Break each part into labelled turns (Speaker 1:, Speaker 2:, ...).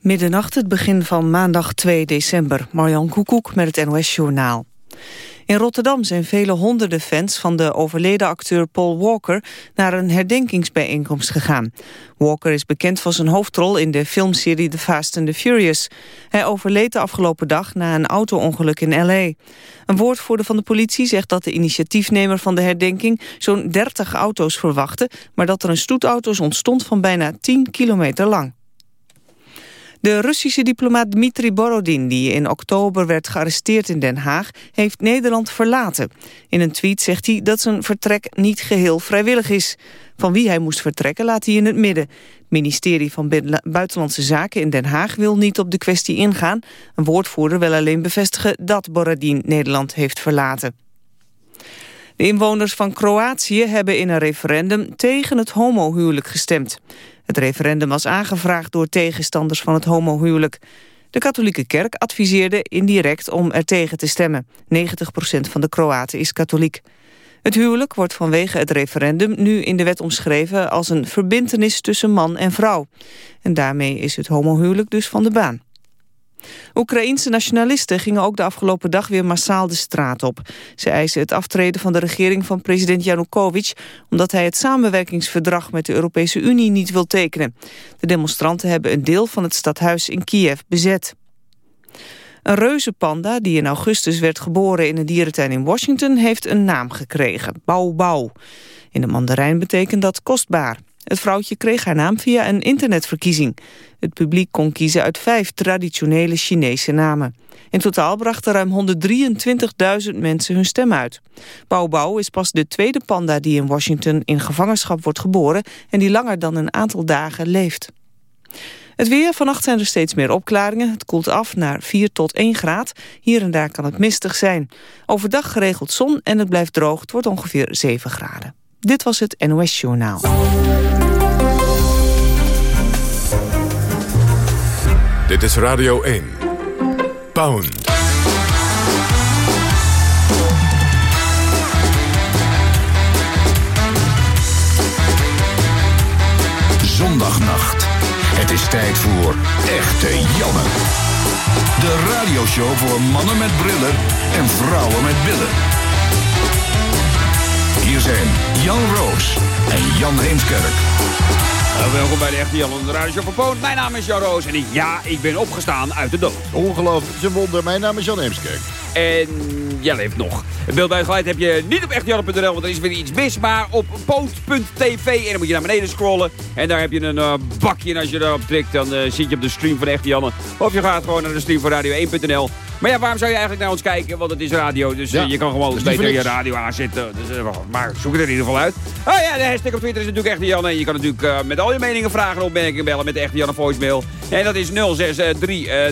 Speaker 1: Middernacht, het begin van maandag 2 december. Marjan Koekoek met het NOS-journaal. In Rotterdam zijn vele honderden fans van de overleden acteur Paul Walker naar een herdenkingsbijeenkomst gegaan. Walker is bekend van zijn hoofdrol in de filmserie The Fast and the Furious. Hij overleed de afgelopen dag na een auto-ongeluk in L.A. Een woordvoerder van de politie zegt dat de initiatiefnemer van de herdenking zo'n 30 auto's verwachtte, maar dat er een stoetauto's ontstond van bijna 10 kilometer lang. De Russische diplomaat Dmitri Borodin, die in oktober werd gearresteerd in Den Haag, heeft Nederland verlaten. In een tweet zegt hij dat zijn vertrek niet geheel vrijwillig is. Van wie hij moest vertrekken laat hij in het midden. Het ministerie van Buitenlandse Zaken in Den Haag wil niet op de kwestie ingaan. Een woordvoerder wil alleen bevestigen dat Borodin Nederland heeft verlaten. De inwoners van Kroatië hebben in een referendum tegen het homohuwelijk gestemd. Het referendum was aangevraagd door tegenstanders van het homohuwelijk. De katholieke kerk adviseerde indirect om er tegen te stemmen. 90% van de Kroaten is katholiek. Het huwelijk wordt vanwege het referendum nu in de wet omschreven als een verbintenis tussen man en vrouw. En daarmee is het homohuwelijk dus van de baan. Oekraïense nationalisten gingen ook de afgelopen dag weer massaal de straat op. Ze eisen het aftreden van de regering van president Janukovic... omdat hij het samenwerkingsverdrag met de Europese Unie niet wil tekenen. De demonstranten hebben een deel van het stadhuis in Kiev bezet. Een reuzenpanda die in augustus werd geboren in een dierentuin in Washington... heeft een naam gekregen, Bau Bau. In de mandarijn betekent dat kostbaar. Het vrouwtje kreeg haar naam via een internetverkiezing. Het publiek kon kiezen uit vijf traditionele Chinese namen. In totaal brachten ruim 123.000 mensen hun stem uit. Bao Bao is pas de tweede panda die in Washington in gevangenschap wordt geboren... en die langer dan een aantal dagen leeft. Het weer, vannacht zijn er steeds meer opklaringen. Het koelt af naar 4 tot 1 graad. Hier en daar kan het mistig zijn. Overdag geregeld zon en het blijft droog. Het wordt ongeveer 7 graden. Dit was het NOS Journaal.
Speaker 2: Dit is Radio 1. Pound.
Speaker 3: Zondagnacht. Het is tijd voor Echte Janne. De radioshow voor mannen met brillen en vrouwen met billen. Hier zijn Jan Roos en Jan Heemskerk.
Speaker 4: Uh, welkom bij de Echte Jan de Radio van Poon. Mijn naam is Jan Roos en ik, ja, ik ben opgestaan uit de dood.
Speaker 5: Ongelooflijk, het is een wonder. Mijn naam is Jan Heemskerk.
Speaker 4: En jij leeft nog. Het beeld bij heb je niet op echtejan.nl, want er is weer iets mis. Maar op poot.tv en dan moet je naar beneden scrollen. En daar heb je een uh, bakje en als je daarop klikt, dan uh, zit je op de stream van Echte Janne. Of je gaat gewoon naar de stream van Radio1.nl. Maar ja, waarom zou je eigenlijk naar ons kijken? Want het is radio, dus ja, je kan gewoon dus beter je radio aanzetten. Dus, maar zoek het er in ieder geval uit. Oh ja, de hashtag op Twitter is natuurlijk Echte Janne. En je kan natuurlijk met al je meningen, vragen, opmerkingen bellen met de Echte Janne voicemail. En dat is 063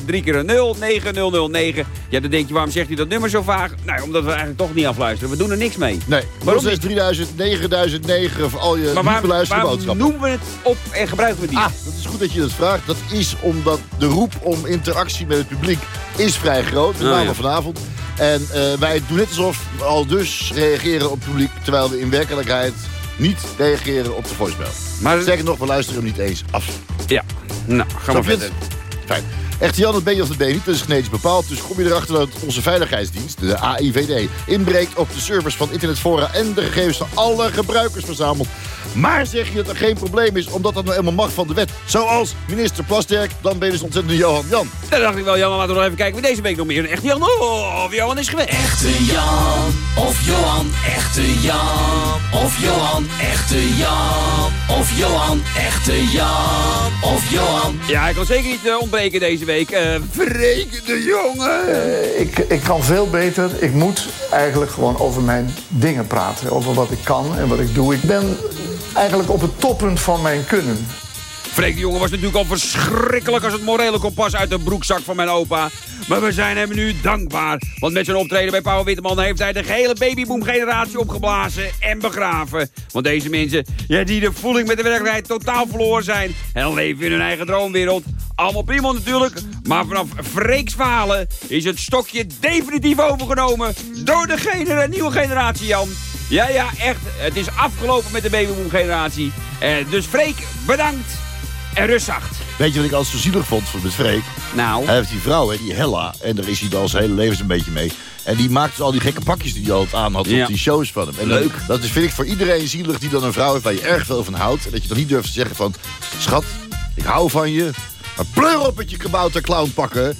Speaker 4: 3 keer 0 9009. Ja, dan denk je, waarom zegt hij dat nummer zo vaag? Nou, omdat we eigenlijk toch niet afluisteren. We doen er niks mee.
Speaker 5: Nee, waarom 06 3000 9009 of al je
Speaker 4: maar waarom noemen we het op en gebruiken we die?
Speaker 5: Ah, dat is goed dat je dat vraagt. Dat is omdat de roep om interactie met het publiek is vrij groot. Met name vanavond. En uh, wij doen net alsof we al dus reageren op het publiek... terwijl we in werkelijkheid niet reageren op de voicemail. Maar Zeker nog, we luisteren hem niet eens af.
Speaker 4: Ja, nou, gaan we verder.
Speaker 5: Fijn. Echt Jan, het ben je of het ben je niet, dat is genetisch bepaald. Dus kom je erachter dat onze veiligheidsdienst, de AIVD, inbreekt op de servers van internetfora en de gegevens van alle gebruikers verzamelt. Maar zeg je dat er geen probleem is, omdat dat nou helemaal mag van de wet. Zoals minister Plasterk, dan ben je dus ontzettend Johan Jan.
Speaker 4: Dan dacht ik wel, Jan, laten we nog even kijken wie deze week nog meer een echte Jan of Johan is geweest.
Speaker 3: Echte Jan of Johan, echte Jan of Johan, echte Jan of Johan, echte Jan of Johan.
Speaker 4: Ja, hij kan zeker niet uh, ontbreken deze week. Uh, de jongen!
Speaker 6: Uh, ik, ik kan veel beter. Ik moet eigenlijk gewoon over mijn dingen praten. Over wat ik kan en wat ik doe. Ik ben eigenlijk op het toppunt van mijn kunnen.
Speaker 4: Freek de jongen was natuurlijk al verschrikkelijk als het morele kompas uit de broekzak van mijn opa. Maar we zijn hem nu dankbaar. Want met zijn optreden bij Pauw Witteman heeft hij de gehele babyboom-generatie opgeblazen en begraven. Want deze mensen, ja, die de voeling met de werkelijkheid totaal verloren zijn. En leven in hun eigen droomwereld. Allemaal prima natuurlijk. Maar vanaf Freeks falen is het stokje definitief overgenomen door de nieuwe generatie, Jan. Ja, ja, echt. Het is afgelopen met de babyboom-generatie. Eh, dus Freek, bedankt. En rustzacht.
Speaker 5: Weet je wat ik altijd zo zielig vond van met Freek?
Speaker 4: Nou,
Speaker 5: Hij heeft die vrouw, hè, die Hella. En daar is hij al zijn hele leven een beetje mee. En die maakt dus al die gekke pakjes die hij altijd aan had
Speaker 4: Ja.
Speaker 5: op die shows van hem. En
Speaker 4: Leuk.
Speaker 5: dat is, vind ik voor iedereen zielig die dan een vrouw heeft waar je erg veel van houdt. En dat je dan niet durft te zeggen van... Schat, ik hou van je. Maar pleur op met je kabouter clown pakken.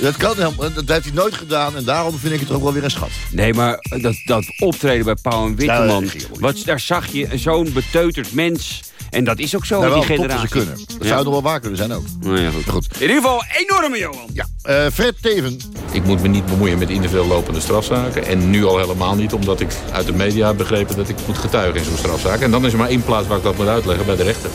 Speaker 5: Dat kan helemaal. Dat heeft hij nooit gedaan. En daarom vind ik het ook wel weer een schat.
Speaker 4: nee, maar dat, dat optreden bij Pauw en Witteman.
Speaker 5: dat
Speaker 4: wat, daar zag je zo'n beteuterd mens. En dat is ook zo,
Speaker 5: Nou,
Speaker 4: die
Speaker 5: dat
Speaker 4: generatie.
Speaker 5: ze kunnen. Dat
Speaker 4: Ja.
Speaker 5: zou nog wel waar kunnen zijn ook.
Speaker 4: Nou ja, goed. In ieder geval, enorme Johan.
Speaker 5: Ja. Eh, Fred Teven.
Speaker 7: Ik moet me niet bemoeien met individueel lopende strafzaken. En nu al helemaal niet, omdat ik uit de media heb begrepen dat ik moet getuigen in zo'n strafzaak. En dan is er maar één plaats waar ik dat moet uitleggen, bij de rechter.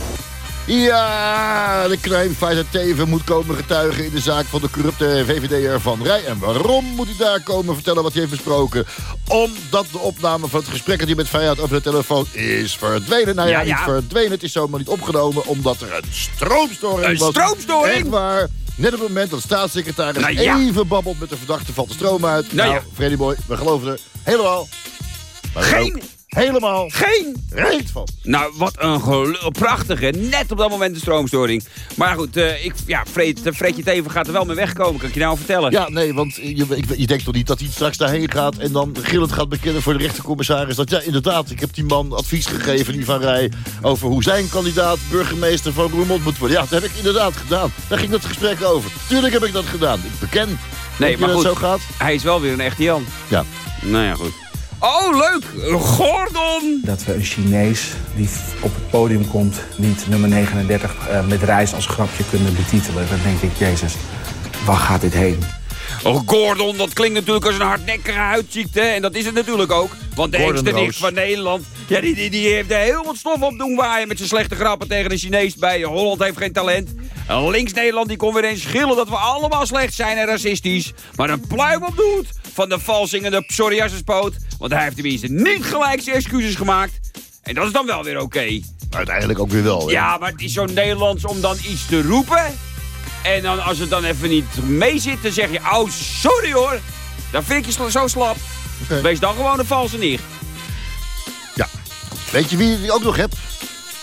Speaker 5: Ja, de crime Teven moet komen getuigen in de zaak van de corrupte VVD'er Van Rij. En waarom moet hij daar komen vertellen wat hij heeft besproken? Omdat de opname van het gesprek dat hij met Vrijheid over de telefoon is verdwenen. Nou ja,
Speaker 4: Ja, ja.
Speaker 5: niet verdwenen, het is zomaar niet opgenomen omdat er een stroomstoring
Speaker 4: Een
Speaker 5: was.
Speaker 4: stroomstoring?
Speaker 5: Echt waar. Net op het moment dat de staatssecretaris
Speaker 4: Nou ja.
Speaker 5: even babbelt met de verdachte valt de stroom uit.
Speaker 4: Nou
Speaker 5: Nou. Freddy Boy, we geloven er helemaal. Maar
Speaker 4: Geen-
Speaker 5: helemaal
Speaker 4: Geen
Speaker 5: reet van.
Speaker 4: Nou, wat een. Prachtige. Net op dat moment de stroomstoring. Maar goed, eh, ik, ja, Fred, Fredje Teven gaat er wel mee wegkomen. Kan ik je nou vertellen?
Speaker 5: Ja, nee, want je, ik, je denkt toch niet dat hij straks daarheen gaat... en dan gillend gaat bekennen voor de rechtercommissaris... dat ja, inderdaad, ik heb die man advies gegeven, die Van Rij... over hoe zijn kandidaat burgemeester van Roermond moet worden. Ja, dat heb ik inderdaad gedaan. Daar ging dat gesprek over. Tuurlijk heb ik dat gedaan. Ik beken
Speaker 4: Nee,
Speaker 5: dat
Speaker 4: maar
Speaker 5: dat
Speaker 4: goed.
Speaker 5: zo gaat.
Speaker 4: Hij is wel weer een echte Jan.
Speaker 5: Ja.
Speaker 4: Nou ja, goed. Oh, leuk. Gordon.
Speaker 8: Dat we een Chinees die op het podium komt niet nummer 39 eh, met reis als grapje kunnen betitelen. Dan denk ik, Jezus, waar gaat dit heen?
Speaker 4: Oh, Gordon, dat klinkt natuurlijk als een hardnekkige huidziekte. En dat is het natuurlijk ook. Want de engste nicht van Nederland... Ja, die, die, die heeft er heel wat stof op doen waaien... met zijn slechte grappen tegen de Chinees bij Holland heeft geen talent. En links Nederland die kon weer eens schillen dat we allemaal slecht zijn en racistisch. Maar een pluim op doet van de valzingende psoriasispoot. Want hij heeft tenminste niet gelijk zijn excuses gemaakt. En dat is dan wel weer oké.
Speaker 5: Uiteindelijk ook weer wel. hè.
Speaker 4: Ja, maar het is zo Nederlands om dan iets te roepen. En dan, als het dan even niet mee zit, dan zeg je... Oh, sorry hoor. Dan vind ik je zo slap. Wees dan gewoon een valse nicht.
Speaker 5: Ja. Weet je wie je ook nog hebt?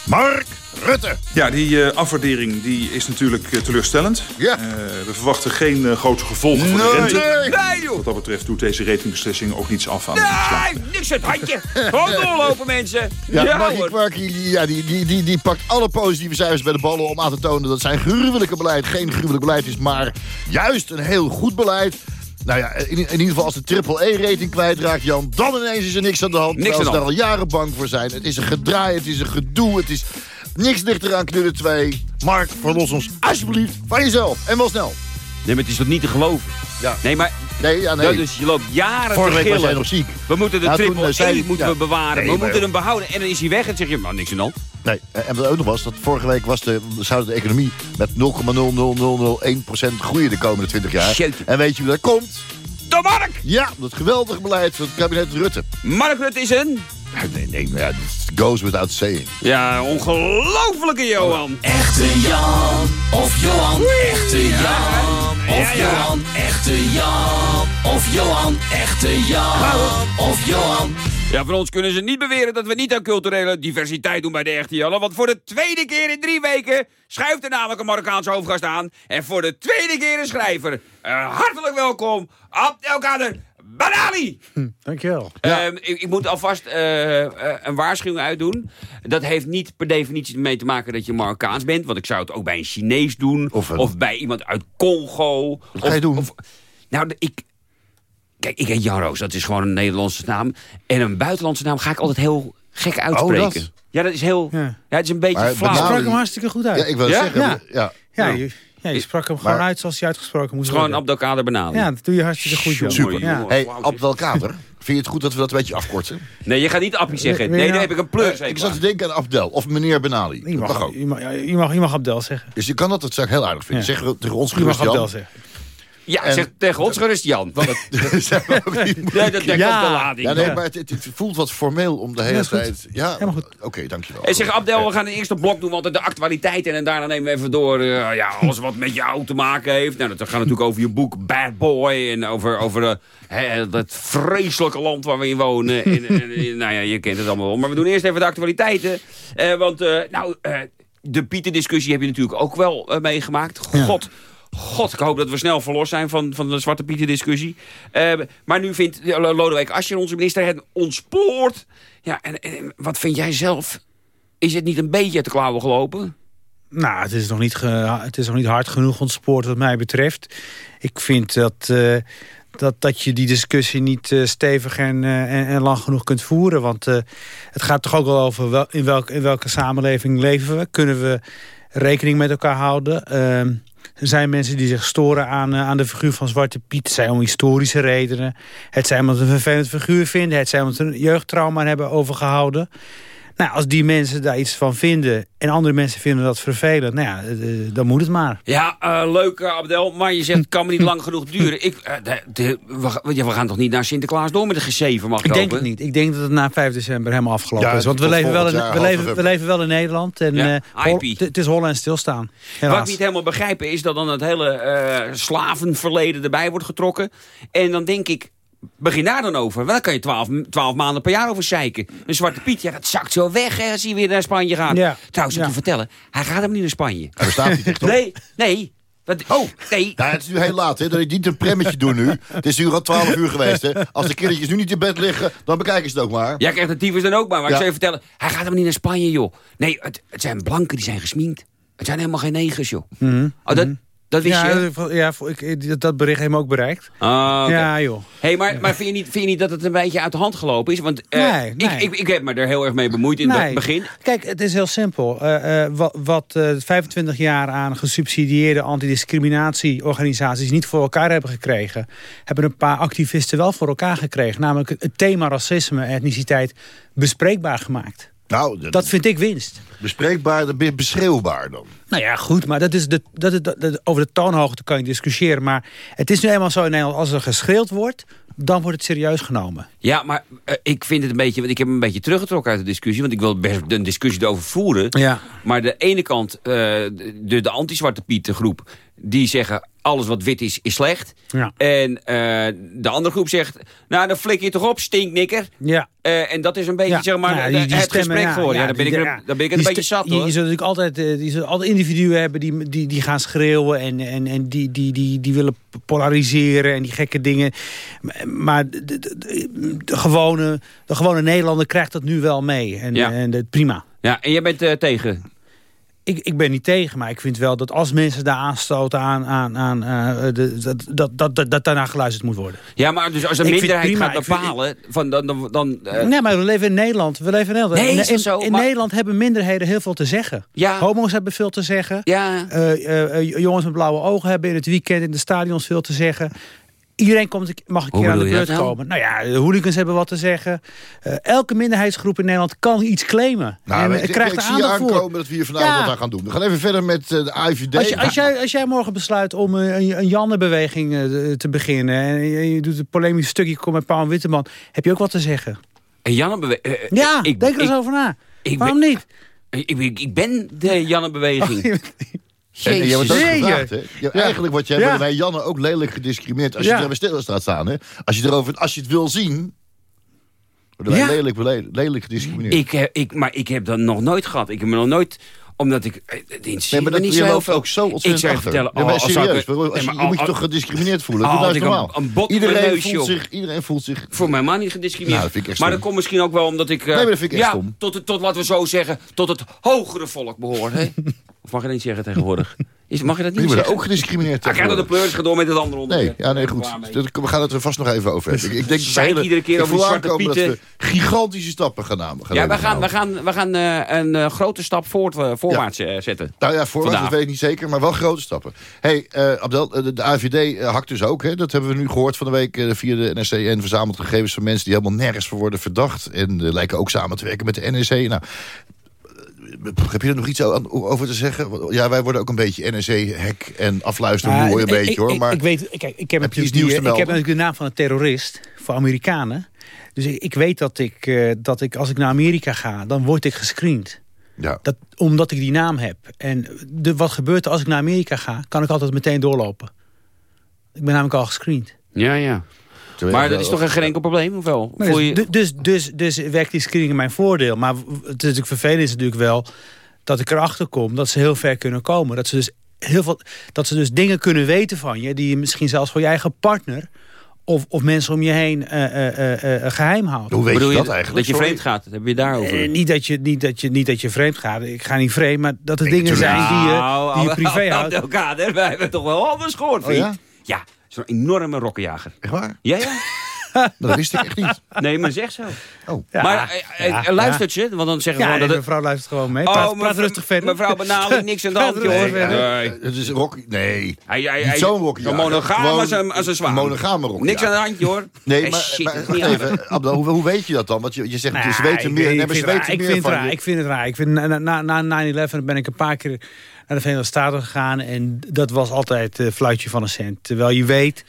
Speaker 5: Mark Rutte.
Speaker 9: Ja, die eh, afwaardering die is natuurlijk eh, teleurstellend.
Speaker 5: Ja.
Speaker 9: Eh, we verwachten geen grote gevolgen voor de
Speaker 5: Nee,
Speaker 9: rente.
Speaker 5: nee.
Speaker 4: Nee, joh.
Speaker 9: Wat dat betreft doet deze ratingbeslissing ook niets af aan.
Speaker 4: Nee, niks uit het handje. Gewoon doorlopen, mensen.
Speaker 5: Ja, Markie
Speaker 4: hoor.
Speaker 5: Kwarkie, ja, die, die, die, die pakt alle positieve cijfers bij de ballen om aan te tonen dat zijn gruwelijke beleid geen gruwelijk beleid is, maar juist een heel goed beleid. Nou ja, in, in ieder geval als de triple-E-rating kwijtraakt, Jan, dan ineens is er niks aan de hand.
Speaker 4: Niks
Speaker 5: ze daar al jaren bang voor zijn. Het is een gedraai, het is een gedoe, het is niks dichter aan knullen 2. Mark, verlos ons alsjeblieft van jezelf en wel snel.
Speaker 4: Nee, maar het is toch niet te geloven?
Speaker 5: Ja.
Speaker 4: Nee, maar...
Speaker 5: Nee, ja, nee.
Speaker 4: Ja, dus je loopt jaren
Speaker 5: Vorige
Speaker 4: te
Speaker 5: week was jij
Speaker 4: gillen.
Speaker 5: nog ziek.
Speaker 4: We moeten de
Speaker 5: Ja, toen,
Speaker 4: triple
Speaker 5: eh, zei
Speaker 4: E
Speaker 5: hij-
Speaker 4: moeten
Speaker 5: ja.
Speaker 4: we bewaren.
Speaker 5: Nee,
Speaker 4: we moeten hem behouden. En dan is hij weg en dan zeg je, nou, niks aan de hand.
Speaker 5: Nee, eh, en wat ook nog was, dat vorige week was de, zou de economie met 0,00001% groeien de komende 20 jaar.
Speaker 4: Jeetje.
Speaker 5: En weet je hoe dat komt?
Speaker 4: De Mark!
Speaker 5: Ja, dat geweldige beleid van het kabinet Rutte.
Speaker 4: Mark Rutte is een...
Speaker 5: Nee, nee, maar ja, it goes without saying.
Speaker 4: Ja, ongelofelijke Johan.
Speaker 3: Echte Jan of Johan, echte Jan. Of Johan, echte Jan. Of Johan, echte Jan. Of Johan.
Speaker 4: Ja, van ons kunnen ze niet beweren dat we niet aan culturele diversiteit doen bij de echte Janne. Want voor de tweede keer in drie weken schuift er namelijk een Marokkaanse hoofdgast aan. En voor de tweede keer een schrijver. Eh, hartelijk welkom, Abdelkader Banali.
Speaker 10: Dankjewel.
Speaker 4: Ehm, ik, ik moet alvast eh, eh, een waarschuwing uitdoen. Dat heeft niet per definitie mee te maken dat je Marokkaans bent. Want ik zou het ook bij een Chinees doen.
Speaker 5: Of
Speaker 4: Of, bij iemand uit Congo.
Speaker 5: Wat ga je doen?
Speaker 4: nou, de- ik... Kijk, ik heet Jan Roos. Dat is gewoon een Nederlandse naam. En een buitenlandse naam ga ik altijd heel gek uitspreken.
Speaker 5: Oh, dat?
Speaker 4: Ja, dat is heel... Ja.
Speaker 10: Ja.
Speaker 4: het is een beetje
Speaker 5: Maar
Speaker 4: flauw.
Speaker 10: Je
Speaker 5: Banali-
Speaker 10: sprak hem hartstikke goed uit.
Speaker 5: Ja, ik wil
Speaker 4: Ja?
Speaker 5: zeggen,
Speaker 10: Ja.
Speaker 5: ja.
Speaker 10: Ja, je, je sprak hem gewoon uit zoals hij uitgesproken moest
Speaker 4: Gewoon
Speaker 10: worden.
Speaker 4: Abdelkader Benali.
Speaker 10: Ja, dat doe je hartstikke goed, Jan.
Speaker 4: Super.
Speaker 10: Ja.
Speaker 5: Hey, Abdelkader, vind je het goed dat we dat een beetje afkorten?
Speaker 4: Nee, je gaat niet Appie zeggen.
Speaker 10: Je
Speaker 4: Nee, dan
Speaker 10: nou-
Speaker 4: heb ik een pleur.
Speaker 5: Eh, ik zat te denken aan Abdel of meneer Benali.
Speaker 10: Je
Speaker 5: Dat mag
Speaker 10: mag,
Speaker 5: ook.
Speaker 10: je, mag, je, mag, je mag Abdel zeggen.
Speaker 5: Dus je kan dat, dat zou ik heel aardig vinden.
Speaker 10: Ja.
Speaker 5: Zeg tegen ons
Speaker 10: Je
Speaker 5: gerust,
Speaker 10: mag Abdel zeggen.
Speaker 4: Ja,
Speaker 5: En-
Speaker 4: zeg tegen ons gerust Jan.
Speaker 5: Want het zijn we ook niet
Speaker 4: Nee, dat denk ik
Speaker 10: Ja.
Speaker 4: op de lading.
Speaker 5: Ja, nee, maar het, het, het voelt wat formeel om de hele
Speaker 10: Ja,
Speaker 5: tijd... Ja,
Speaker 10: Helemaal goed.
Speaker 5: Oké, dankjewel.
Speaker 4: En zeg Abdel, we gaan een eerste blok doen, want de actualiteiten. En daarna nemen we even door eh, ja, alles wat met jou te maken heeft. Nou, dat gaat natuurlijk over je boek Bad Boy. En over, over hè, dat vreselijke land waar we in wonen. En, en, nou ja, je kent het allemaal wel. Maar we doen eerst even de actualiteiten. Eh, want, eh, nou, eh, de Pieter-discussie heb je natuurlijk ook wel meegemaakt. God, God, ik hoop dat we snel verlost zijn van, van de Zwarte Pieter-discussie. Eh, maar nu vindt Lodewijk Asscher, onze minister, het ontspoort. Ja, en, en wat vind jij zelf? Is het niet een beetje de klauwen gelopen?
Speaker 10: Nou, het is, nog niet het is nog niet hard genoeg ontspoord wat mij betreft. Ik vind dat, eh, dat, dat je die discussie niet eh, stevig en, en, lang genoeg kunt voeren. Want het gaat toch ook wel over wel, in, welk, in welke samenleving leven we. Kunnen we rekening met elkaar houden? Er zijn mensen die zich storen aan, eh, aan de figuur van Zwarte Piet. Het zijn om historische redenen. Het zijn omdat ze een vervelend figuur vinden. Het zijn omdat ze een jeugdtrauma hebben overgehouden. Nou, als die mensen daar iets van vinden en andere mensen vinden dat vervelend, nou ja, eh, dan moet het maar.
Speaker 4: Ja, eh, leuk eh, Abdel, maar je zegt het kan me niet lang genoeg duren. Ik, eh, de, de- we, ga- ja, we gaan toch niet naar Sinterklaas door met de gezeven, mag ik
Speaker 10: Ik denk het niet. Ik denk dat het na 5 december helemaal afgelopen
Speaker 5: Ja,
Speaker 10: is. Want we leven, wel in, we, leven, we leven wel in Nederland. En
Speaker 4: Ja,
Speaker 10: eh, het- is hollen en stilstaan.
Speaker 4: Wat ik niet helemaal begrijp is dat dan het hele eh, slavenverleden erbij wordt getrokken. En dan denk ik, begin daar dan over. Wel, dan kan je twaalf, twaalf maanden per jaar over zeiken. Een Zwarte Piet, ja, dat zakt zo weg hè, als hij weer naar Spanje gaat.
Speaker 10: Ja.
Speaker 4: Trouwens, ik
Speaker 10: Ja.
Speaker 4: je vertellen, hij gaat hem niet naar Spanje.
Speaker 5: Daar staat hij toch?
Speaker 4: Nee, nee. Wat, oh, nee.
Speaker 5: Nou, het is nu heel laat, hè. Dat je niet een premmetje doen nu. Het is nu al 12 uur geweest, hè. Als de kindertjes nu niet in bed liggen, dan bekijken ze het ook maar.
Speaker 4: Jij krijgt de tyfus dan ook maar. Maar ik
Speaker 5: Ja.
Speaker 4: zou je vertellen, hij gaat hem niet naar Spanje, joh. Nee, het, het zijn blanken die zijn gesminkt. Het zijn helemaal geen negers, joh. Oh, dat, dat wist
Speaker 10: ja,
Speaker 4: je?
Speaker 10: ja, ik, dat- dat bericht heeft me ook bereikt.
Speaker 4: Ah.
Speaker 10: Ja, joh.
Speaker 4: Hey, maar, maar vind, je niet, vind je niet dat het een beetje uit de hand gelopen is? Want eh,
Speaker 10: Nee, nee.
Speaker 4: Ik, ik, ik heb me er heel erg mee bemoeid in het begin.
Speaker 10: Kijk, het is heel simpel. Eh, eh, wat wat eh, 25 jaar aan gesubsidieerde antidiscriminatieorganisaties niet voor elkaar hebben gekregen, hebben een paar activisten wel voor elkaar gekregen. Namelijk het thema racisme en etniciteit bespreekbaar gemaakt.
Speaker 5: Nou, dat,
Speaker 10: Dat vind ik winst.
Speaker 5: bespreekbaar, beschreeuwbaar dan.
Speaker 10: Nou ja, goed, maar dat is de, dat is, dat, dat- over de toonhoogte kan je discussiëren. Maar het is nu eenmaal zo in Nederland, als er geschreeuwd wordt, dan wordt het serieus genomen.
Speaker 4: Ja, maar eh, ik vind het een beetje... Want ik heb me een beetje teruggetrokken uit de discussie. Want ik wil best een discussie erover voeren.
Speaker 10: Ja.
Speaker 4: Maar de ene kant, eh, de, de anti-Zwarte Piet groep... die zeggen alles wat wit is, is slecht.
Speaker 10: Ja.
Speaker 4: En eh, de andere groep zegt... nou, dan flik je toch op, stinknikker.
Speaker 10: Ja.
Speaker 4: Eh, en dat is een beetje,
Speaker 10: Ja,
Speaker 4: zeg maar,
Speaker 10: nou
Speaker 4: de-
Speaker 10: die- die
Speaker 4: het
Speaker 10: stemmen,
Speaker 4: gesprek voor. Ja, dan ben ik,
Speaker 10: die-
Speaker 4: er,
Speaker 10: ja.
Speaker 4: dan ben ik een
Speaker 10: Die
Speaker 4: beetje zat,
Speaker 10: je,
Speaker 4: hoor.
Speaker 10: je zult natuurlijk altijd, eh, je zult altijd individuen hebben die, die, die gaan schreeuwen en, en, en die, die, die, die willen polariseren en die gekke dingen. Maar de, de, de- de gewone, de gewone Nederlander krijgt dat nu wel mee. En,
Speaker 4: Ja.
Speaker 10: en dat prima.
Speaker 4: Ja, en jij bent eh, tegen.
Speaker 10: Ik, ik ben niet tegen, maar ik vind wel dat als mensen daar aanstoten aan, aan, aan eh, de, dat, dat, dat, dat, dat daarna geluisterd moet worden.
Speaker 4: Ja, maar dus als een
Speaker 10: Ik
Speaker 4: minderheid
Speaker 10: prima,
Speaker 4: gaat
Speaker 10: ik
Speaker 4: bepalen... van, dan, dan, dan, eh,
Speaker 10: nee, maar we leven in Nederland. We leven in Nederland.
Speaker 4: Nee,
Speaker 10: in
Speaker 4: zo? Maar-
Speaker 10: Nederland hebben minderheden heel veel te zeggen.
Speaker 4: Ja.
Speaker 10: Homo's hebben veel te zeggen.
Speaker 4: ja,
Speaker 10: eh, jongens met blauwe ogen hebben in het weekend in de stadions veel te zeggen. Iedereen komt, een- mag een
Speaker 4: Hoe
Speaker 10: keer aan de beurt
Speaker 4: nou?
Speaker 10: komen. Nou ja, de hooligans hebben wat te zeggen. Eh, elke minderheidsgroep in Nederland kan iets claimen.
Speaker 5: Nou,
Speaker 10: en
Speaker 5: ik,
Speaker 10: eh,
Speaker 5: ik,
Speaker 10: krijgt
Speaker 5: ik
Speaker 10: er
Speaker 5: zie
Speaker 10: voor.
Speaker 5: aankomen dat we hier vanavond
Speaker 10: Ja.
Speaker 5: wat aan gaan doen. We gaan even verder met eh, de AIVD.
Speaker 10: Als, je, als, jij, als jij morgen besluit om een, een Janne-beweging eh, te beginnen... en je, je doet een polemisch stukje, kom met Paul Witteman... heb je ook wat te zeggen.
Speaker 4: en Janne bewe- eh,
Speaker 10: Ja,
Speaker 4: ik,
Speaker 10: denk er eens
Speaker 4: ik,
Speaker 10: over na.
Speaker 4: ik
Speaker 10: Waarom
Speaker 4: ben-
Speaker 10: niet?
Speaker 4: Ik, ik, ik ben de Janne-beweging.
Speaker 5: En, en jij wordt ook gevraagd, hè? Ja,
Speaker 10: Ja.
Speaker 5: Eigenlijk word jij
Speaker 10: Ja.
Speaker 5: bij Janne ook lelijk gediscrimineerd als je er bij stil staat staan. Hè? Als, je erover, als je het wil zien, word je
Speaker 10: Ja.
Speaker 5: lelijk, lelijk, lelijk gediscrimineerd.
Speaker 4: ik, eh, ik, maar ik heb dat nog nooit gehad. Ik heb me nog nooit... Omdat ik... eh, Het interesseert
Speaker 5: Nee, maar dat,
Speaker 4: niet
Speaker 5: je loopt ook zo
Speaker 4: Ik
Speaker 5: ontzettend achter.
Speaker 4: vertellen...
Speaker 5: Ja, maar
Speaker 4: oh,
Speaker 5: serieus,
Speaker 4: ik-
Speaker 5: als
Speaker 4: nee,
Speaker 5: je, moet je
Speaker 4: al-
Speaker 5: toch gediscrimineerd voelen.
Speaker 4: Oh,
Speaker 5: nou
Speaker 4: had
Speaker 5: eens
Speaker 4: ik
Speaker 5: normaal.
Speaker 4: een- een
Speaker 5: iedereen, voelt zich, iedereen voelt zich...
Speaker 4: Voor mijn man niet gediscrimineerd.
Speaker 5: Nou, dat ik
Speaker 4: maar dat komt misschien ook wel omdat ik... eh,
Speaker 5: Nee, maar dat vind ik
Speaker 4: ja,
Speaker 5: stom.
Speaker 4: Tot, het- tot, laten we zo zeggen, tot het hogere volk behoort. Hè? of mag je dat niet zeggen tegenwoordig? Is, mag je dat
Speaker 5: Die
Speaker 4: niet
Speaker 5: worden
Speaker 4: zeggen?
Speaker 5: ook gediscrimineerd.
Speaker 4: Ah, krijg dat de pleurs, ga door met het andere
Speaker 5: Nee,
Speaker 4: onderwerp.
Speaker 5: ja, nee,
Speaker 4: Ik ben
Speaker 5: goed. We gaan het er vast nog even over hebben. Ik, ik denk dat we
Speaker 4: iedere keer
Speaker 5: ik
Speaker 4: over die Zwarte
Speaker 5: dat
Speaker 4: Pieten.
Speaker 5: we gigantische stappen gaan namen. gaan
Speaker 4: Ja, we
Speaker 5: nemen
Speaker 4: gaan, we gaan, we gaan eh, een eh, grote stap voort, eh, voorwaarts eh, zetten.
Speaker 5: Nou ja, voorwaarts,
Speaker 4: Vandaag.
Speaker 5: dat weet ik niet zeker, maar wel grote stappen. hey, eh, Abdel, de, de AVD hakt dus ook. Hè? Dat hebben we nu gehoord van de week eh, via de NSC. En verzameld gegevens van mensen die helemaal nergens voor worden verdacht. En lijken ook samen te werken met de NSC. Nou, heb je er nog iets over te zeggen? Ja, wij worden ook een beetje NSC-hack en afluisteren
Speaker 10: Ja,
Speaker 5: mooi een
Speaker 10: ik-
Speaker 5: beetje
Speaker 10: ik,
Speaker 5: hoor.
Speaker 10: Ik,
Speaker 5: Maar
Speaker 10: ik weet, kijk, ik heb,
Speaker 5: Heb je iets
Speaker 10: natuurlijk
Speaker 5: nieuws
Speaker 10: die,
Speaker 5: te
Speaker 10: ik heb natuurlijk de naam van een terrorist voor Amerikanen. Dus ik, ik weet dat ik, eh, dat ik, als ik naar Amerika ga, dan word ik gescreend.
Speaker 5: ja.
Speaker 10: Dat, omdat ik die naam heb. En de, wat gebeurt er als ik naar Amerika ga, kan ik altijd meteen doorlopen. Ik ben namelijk al gescreend.
Speaker 4: Ja, ja.
Speaker 5: Terwijl-
Speaker 4: Maar dat is toch geen enkel probleem, of wel? Voel je...
Speaker 10: Dus, dus, dus, dus werkt die screening in mijn voordeel. Maar het is natuurlijk vervelend is natuurlijk wel dat ik erachter kom dat ze heel ver kunnen komen. Dat ze dus, heel veel, dat ze dus dingen kunnen weten van je... die je misschien zelfs voor je eigen partner... of, of mensen om je heen eh, eh, eh, eh, geheim houdt.
Speaker 5: Hoe weet
Speaker 4: Bedoel
Speaker 5: je dat eigenlijk?
Speaker 4: dat je
Speaker 5: Sorry.
Speaker 4: vreemd gaat? Heb je daarover.
Speaker 10: Niet, dat je, niet, dat je, niet dat je vreemd gaat. Ik ga niet vreemd, maar dat er dingen zijn die je,
Speaker 4: Nou,
Speaker 10: die je privé houdt.
Speaker 4: Wij hebben toch wel anders gehoord,
Speaker 5: Oh,
Speaker 4: vriend?
Speaker 5: ja?
Speaker 4: Zo'n enorme rokkenjager.
Speaker 5: Echt waar?
Speaker 4: Ja, ja?
Speaker 5: Dat wist ik echt niet.
Speaker 4: Nee, maar zeg zo.
Speaker 5: Oh.
Speaker 10: Ja,
Speaker 4: maar eh, eh,
Speaker 10: ja,
Speaker 4: luistert je? Want dan zeggen we
Speaker 10: Ja,
Speaker 4: gewoon
Speaker 10: nee,
Speaker 4: dat het...
Speaker 10: mevrouw luistert gewoon mee. Praat, praat
Speaker 4: mevrouw-
Speaker 10: rustig verder.
Speaker 4: Mevrouw Banaal, niks aan de hand, joh.
Speaker 5: Nee.
Speaker 4: Nee.
Speaker 5: Het is een Rocky. Nee.
Speaker 4: Hij, hij,
Speaker 5: Niet
Speaker 4: hij,
Speaker 5: zo'n Rocky.
Speaker 4: Zo monogaam als een, als een zwaan.
Speaker 5: monogame Rocky.
Speaker 4: Niks aan de handje, hoor.
Speaker 5: Nee,
Speaker 4: Eh,
Speaker 5: maar,
Speaker 4: shit,
Speaker 5: maar even. Abdel, hoe, hoe weet je dat dan? Want je, je zegt,
Speaker 10: Nou,
Speaker 5: ze weten meer. Nee,
Speaker 10: ik
Speaker 5: maar ze
Speaker 10: vind het
Speaker 5: weten
Speaker 10: raar.
Speaker 5: meer
Speaker 10: ik vind
Speaker 5: van
Speaker 10: het raar.
Speaker 5: je.
Speaker 10: Ik vind het raar. Ik vind, na, na, na 9-11 ben ik een paar keer naar de Verenigde Staten gegaan. En dat was altijd uh, fluitje van een cent. Terwijl je weet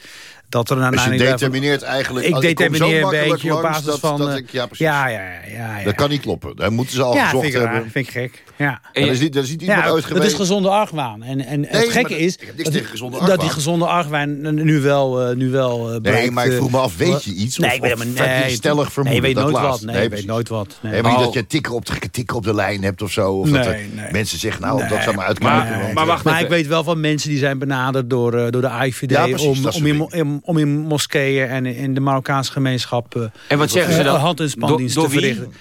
Speaker 10: dat er na 9-11...
Speaker 5: Dus je determineert eigenlijk...
Speaker 10: Ik
Speaker 5: zo
Speaker 10: determineer een
Speaker 5: makkelijk
Speaker 10: beetje op basis
Speaker 5: dat-
Speaker 10: van...
Speaker 5: dat
Speaker 10: eh,
Speaker 5: ik- ja, precies.
Speaker 10: ja, ja, ja, ja.
Speaker 5: Dat kan niet kloppen. Daar moeten ze al
Speaker 10: ja,
Speaker 5: gezocht
Speaker 10: vind
Speaker 5: hebben.
Speaker 10: vind ik gek. Ja.
Speaker 5: En dat is niet, dat is niet iemand
Speaker 10: Ja,
Speaker 5: ooit
Speaker 10: dat is gezonde argwaan. En, en
Speaker 5: Nee,
Speaker 10: het gekke is dat,
Speaker 5: tegen gezonde
Speaker 10: dat die gezonde argwaan nu wel, uh, nu wel uh,
Speaker 5: Nee, maar ik vroeg me af, weet je iets?
Speaker 10: Nee,
Speaker 5: of,
Speaker 10: ik
Speaker 5: je
Speaker 10: nee,
Speaker 5: stellig
Speaker 10: Nee,
Speaker 5: vermoeden?
Speaker 10: je weet
Speaker 5: dat
Speaker 10: nooit wat. Nee, je weet nooit wat. Nee.
Speaker 5: Nee, maar niet
Speaker 10: Oh.
Speaker 5: dat je tikken op, de, tikken op de lijn hebt of zo. Of dat
Speaker 10: Nee, nee.
Speaker 5: mensen zeggen, nou, dat
Speaker 10: Nee.
Speaker 5: zou maar uitkijken.
Speaker 4: Maar-
Speaker 5: want,
Speaker 4: maar wacht
Speaker 10: Maar
Speaker 4: even.
Speaker 10: ik weet wel van mensen die zijn benaderd door, door de IVD...
Speaker 5: Ja, precies,
Speaker 10: om, om, in, moskeeën en in de Marokkaanse gemeenschap... Uh,
Speaker 4: En wat zeggen ze dan?
Speaker 10: hand- en spandienst
Speaker 4: Door-
Speaker 10: te verrichten.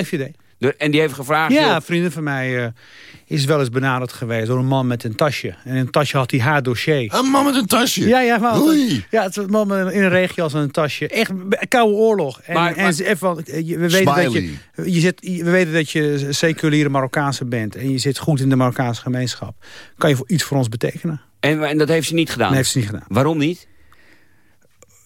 Speaker 10: IVD.
Speaker 4: De- En die heeft gevraagd...
Speaker 10: Ja,
Speaker 4: joh,
Speaker 10: een vrienden van mij uh, is wel eens benaderd geweest door een man met een tasje. En in een tasje had hij haar dossier.
Speaker 5: Een man met een tasje.
Speaker 10: Ja, ja, maar,
Speaker 5: Oei.
Speaker 10: ja, het is een man met- in een regio als een tasje. Echt koude oorlog. En,
Speaker 4: Maar-
Speaker 10: en
Speaker 4: maar-
Speaker 10: ze- even, want, eh, we, weten dat je,
Speaker 5: Smiley.
Speaker 10: je zit, we weten dat je seculiere Marokkaanse bent. En je zit goed in de Marokkaanse gemeenschap. Kan je voor iets voor ons betekenen?
Speaker 4: En, en dat heeft ze niet gedaan?
Speaker 10: Dat heeft ze niet gedaan.
Speaker 4: Waarom niet?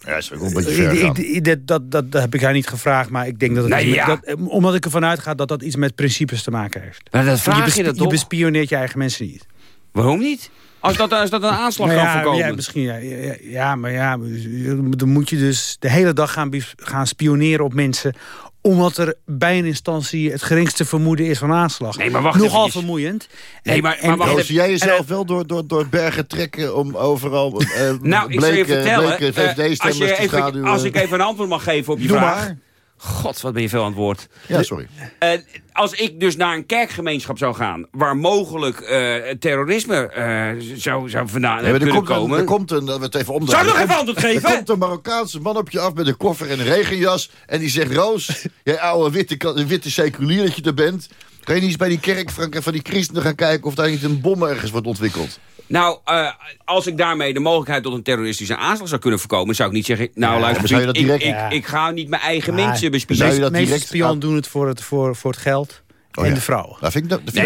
Speaker 5: Ja, dat is ook een beetje ver
Speaker 10: Ik- ik- dat, dat, dat, dat heb ik haar niet gevraagd, maar ik denk dat het met- dat, omdat ik ervan uitga dat dat iets met principes te maken heeft.
Speaker 4: Maar dat vraag je, dat
Speaker 10: je
Speaker 4: toch?
Speaker 10: bespioneert je eigen mensen niet.
Speaker 4: Waarom niet? Als dat, als dat een aanslag
Speaker 10: Nou
Speaker 4: kan voorkomen.
Speaker 10: ja, misschien, ja, ja, ja, maar ja, dan moet je dus de hele dag gaan, gaan spioneren op mensen omdat er bij een instantie het geringste vermoeden is van aanslag.
Speaker 4: Nee, maar wacht
Speaker 10: Nogal
Speaker 4: eventjes.
Speaker 10: vermoeiend.
Speaker 4: Nee, maar- maar wacht even.
Speaker 5: jij jezelf
Speaker 10: en-
Speaker 5: wel door, door, door bergen trekken om overal uh,
Speaker 4: Nou, ik zal je vertellen. eh, als,
Speaker 5: VVD-stemmers
Speaker 4: je
Speaker 5: te
Speaker 4: even,
Speaker 5: schaduwen?
Speaker 4: als ik even een antwoord mag geven op je
Speaker 5: Doe
Speaker 4: vraag.
Speaker 5: maar.
Speaker 4: God, wat ben je veel aan het woord.
Speaker 5: Ja, sorry.
Speaker 4: Eh, als ik dus naar een kerkgemeenschap zou gaan... waar mogelijk eh, terrorisme eh, zou, zou vandaan
Speaker 5: Nee,
Speaker 4: kunnen
Speaker 5: komt, een,
Speaker 4: komen...
Speaker 5: er komt een, dat we het even
Speaker 4: Zou
Speaker 5: omdraaien.
Speaker 4: ik nog even antwoord
Speaker 5: Er
Speaker 4: geven?
Speaker 5: komt een Marokkaanse man op je af met een koffer en een regenjas. En die zegt, Roos, jij oude witte, witte seculier dat je er bent... Kan je niet eens bij die kerk van, van die christenen gaan kijken... of daar niet een bom ergens wordt ontwikkeld?
Speaker 4: Nou, eh, als ik daarmee de mogelijkheid tot een terroristische aanslag zou kunnen voorkomen... zou ik niet zeggen, nou
Speaker 5: Ja,
Speaker 4: luister,
Speaker 5: maar zou je dat
Speaker 4: vriend, ik,
Speaker 5: direct-
Speaker 4: ik,
Speaker 10: Ja.
Speaker 4: ik ga niet mijn eigen
Speaker 10: Maar-
Speaker 4: mensen
Speaker 5: Zou je
Speaker 4: bespieden.
Speaker 5: dat
Speaker 10: meeste
Speaker 5: direct aan-
Speaker 10: doen het voor het, voor, voor het geld
Speaker 5: Oh,
Speaker 10: en
Speaker 5: ja.
Speaker 10: de vrouwen.
Speaker 5: Dat vind ik, dat vind
Speaker 4: Nee,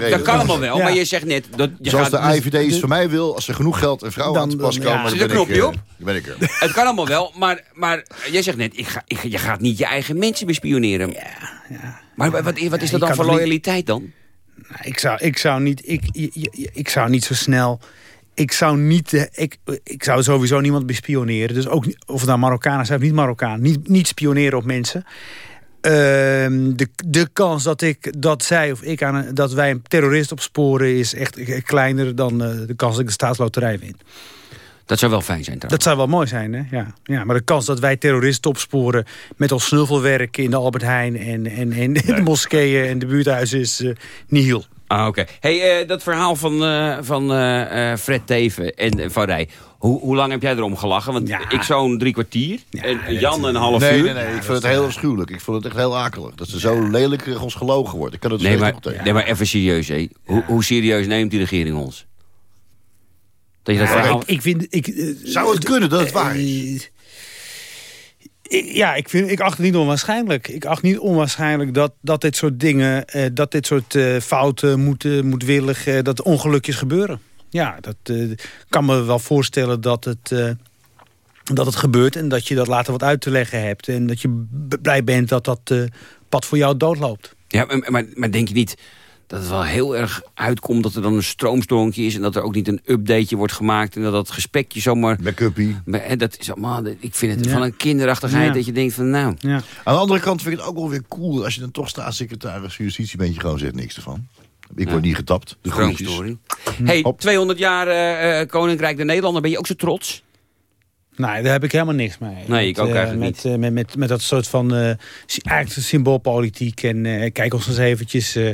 Speaker 5: ik
Speaker 4: dat- kan allemaal wel,
Speaker 10: Ja.
Speaker 4: maar je zegt net... Dat je
Speaker 5: Zoals
Speaker 4: gaat,
Speaker 5: de IVD iets van mij wil, als er genoeg geld en vrouwen
Speaker 10: Dan-
Speaker 5: aan te pas komen...
Speaker 10: ja.
Speaker 5: dan ben ik,
Speaker 4: knopje
Speaker 5: eh,
Speaker 4: op?
Speaker 5: dan ben ik er.
Speaker 4: Het kan allemaal wel, maar, maar jij zegt net, ik ga, ik, je gaat niet je eigen mensen bespioneren. Maar wat, wat is
Speaker 10: Ja,
Speaker 4: dat dan voor loyaliteit dan?
Speaker 10: Nou, Ik zou, ik zou niet, ik, ik, ik- zou niet zo snel. Ik zou niet, eh, ik, ik zou sowieso niemand bespioneren. Dus ook, of nou Marokkanen zijn of niet Marokkaan, niet, niet spioneren op mensen. Ehm, de, de kans dat, ik, dat zij of ik aan dat wij een terrorist opsporen is echt eh, kleiner dan eh, de kans dat ik de staatsloterij win.
Speaker 4: Dat zou wel fijn zijn trouwens.
Speaker 10: Dat zou wel mooi zijn, hè? Ja. ja, maar de kans dat wij terroristen opsporen met ons snuffelwerk in de Albert Heijn en, en, en de moskeeën en de buurthuizen is eh nihil.
Speaker 4: Ah, oké. Hey, eh, dat verhaal van, eh, van eh, eh, Fred Teven en Van Rij. Hoe, hoe lang heb jij erom gelachen? Want
Speaker 10: Ja.
Speaker 4: ik zo'n drie kwartier.
Speaker 10: Ja,
Speaker 4: en Jan een half
Speaker 5: Nee,
Speaker 4: uur.
Speaker 5: nee, nee. Ik vond het heel afschuwelijk. Ik vond het echt heel akelig. Dat ze zo lelijk ons gelogen wordt. Ik kan het
Speaker 4: Nee, maar,
Speaker 5: nog tegen.
Speaker 4: nee, maar even serieus, hé. Hoe, hoe serieus neemt die regering ons? Dat je dat
Speaker 10: Ja,
Speaker 4: verhaal...
Speaker 10: ik, ik vind, ik, eh,
Speaker 5: Zou het kunnen dat het waar is?
Speaker 10: eh, ja, ik, vind, ik acht het niet onwaarschijnlijk. Ik acht niet onwaarschijnlijk dat, dat dit soort dingen, eh, dat dit soort eh, fouten moeten, moedwillig, eh, dat ongelukjes gebeuren. Ja, dat eh, kan me wel voorstellen dat het, eh, dat het gebeurt en dat je dat later wat uit te leggen hebt. En dat je blij bent dat dat eh, pad voor jou doodloopt.
Speaker 4: Ja, maar, maar, maar denk je niet dat het wel heel erg uitkomt... dat er dan een stroomstoontje is... en dat er ook niet een updateje wordt gemaakt... en dat dat gesprekje zomaar...
Speaker 5: Backuppie.
Speaker 4: Maar, hè, dat is allemaal, ik vind het
Speaker 10: Ja.
Speaker 4: van een kinderachtigheid
Speaker 10: Ja.
Speaker 4: dat je denkt van nou...
Speaker 10: Ja.
Speaker 5: Aan de andere kant vind ik het ook wel weer cool... als je dan toch staatssecretaris van Justitie bent... je gewoon zegt niks ervan. Ik word niet getapt. De groetjes.
Speaker 4: Stroomstoring. Hey,
Speaker 5: Hop.
Speaker 4: 200 jaar eh, eh, Koninkrijk der Nederlanden, ben je ook zo trots?
Speaker 10: Nee, daar heb ik helemaal niks mee.
Speaker 4: Nee, ik ook
Speaker 10: met,
Speaker 4: eigenlijk
Speaker 10: met, met, met, met dat soort van uh, eigenlijk symboolpolitiek. En uh, kijk ons eens eventjes uh,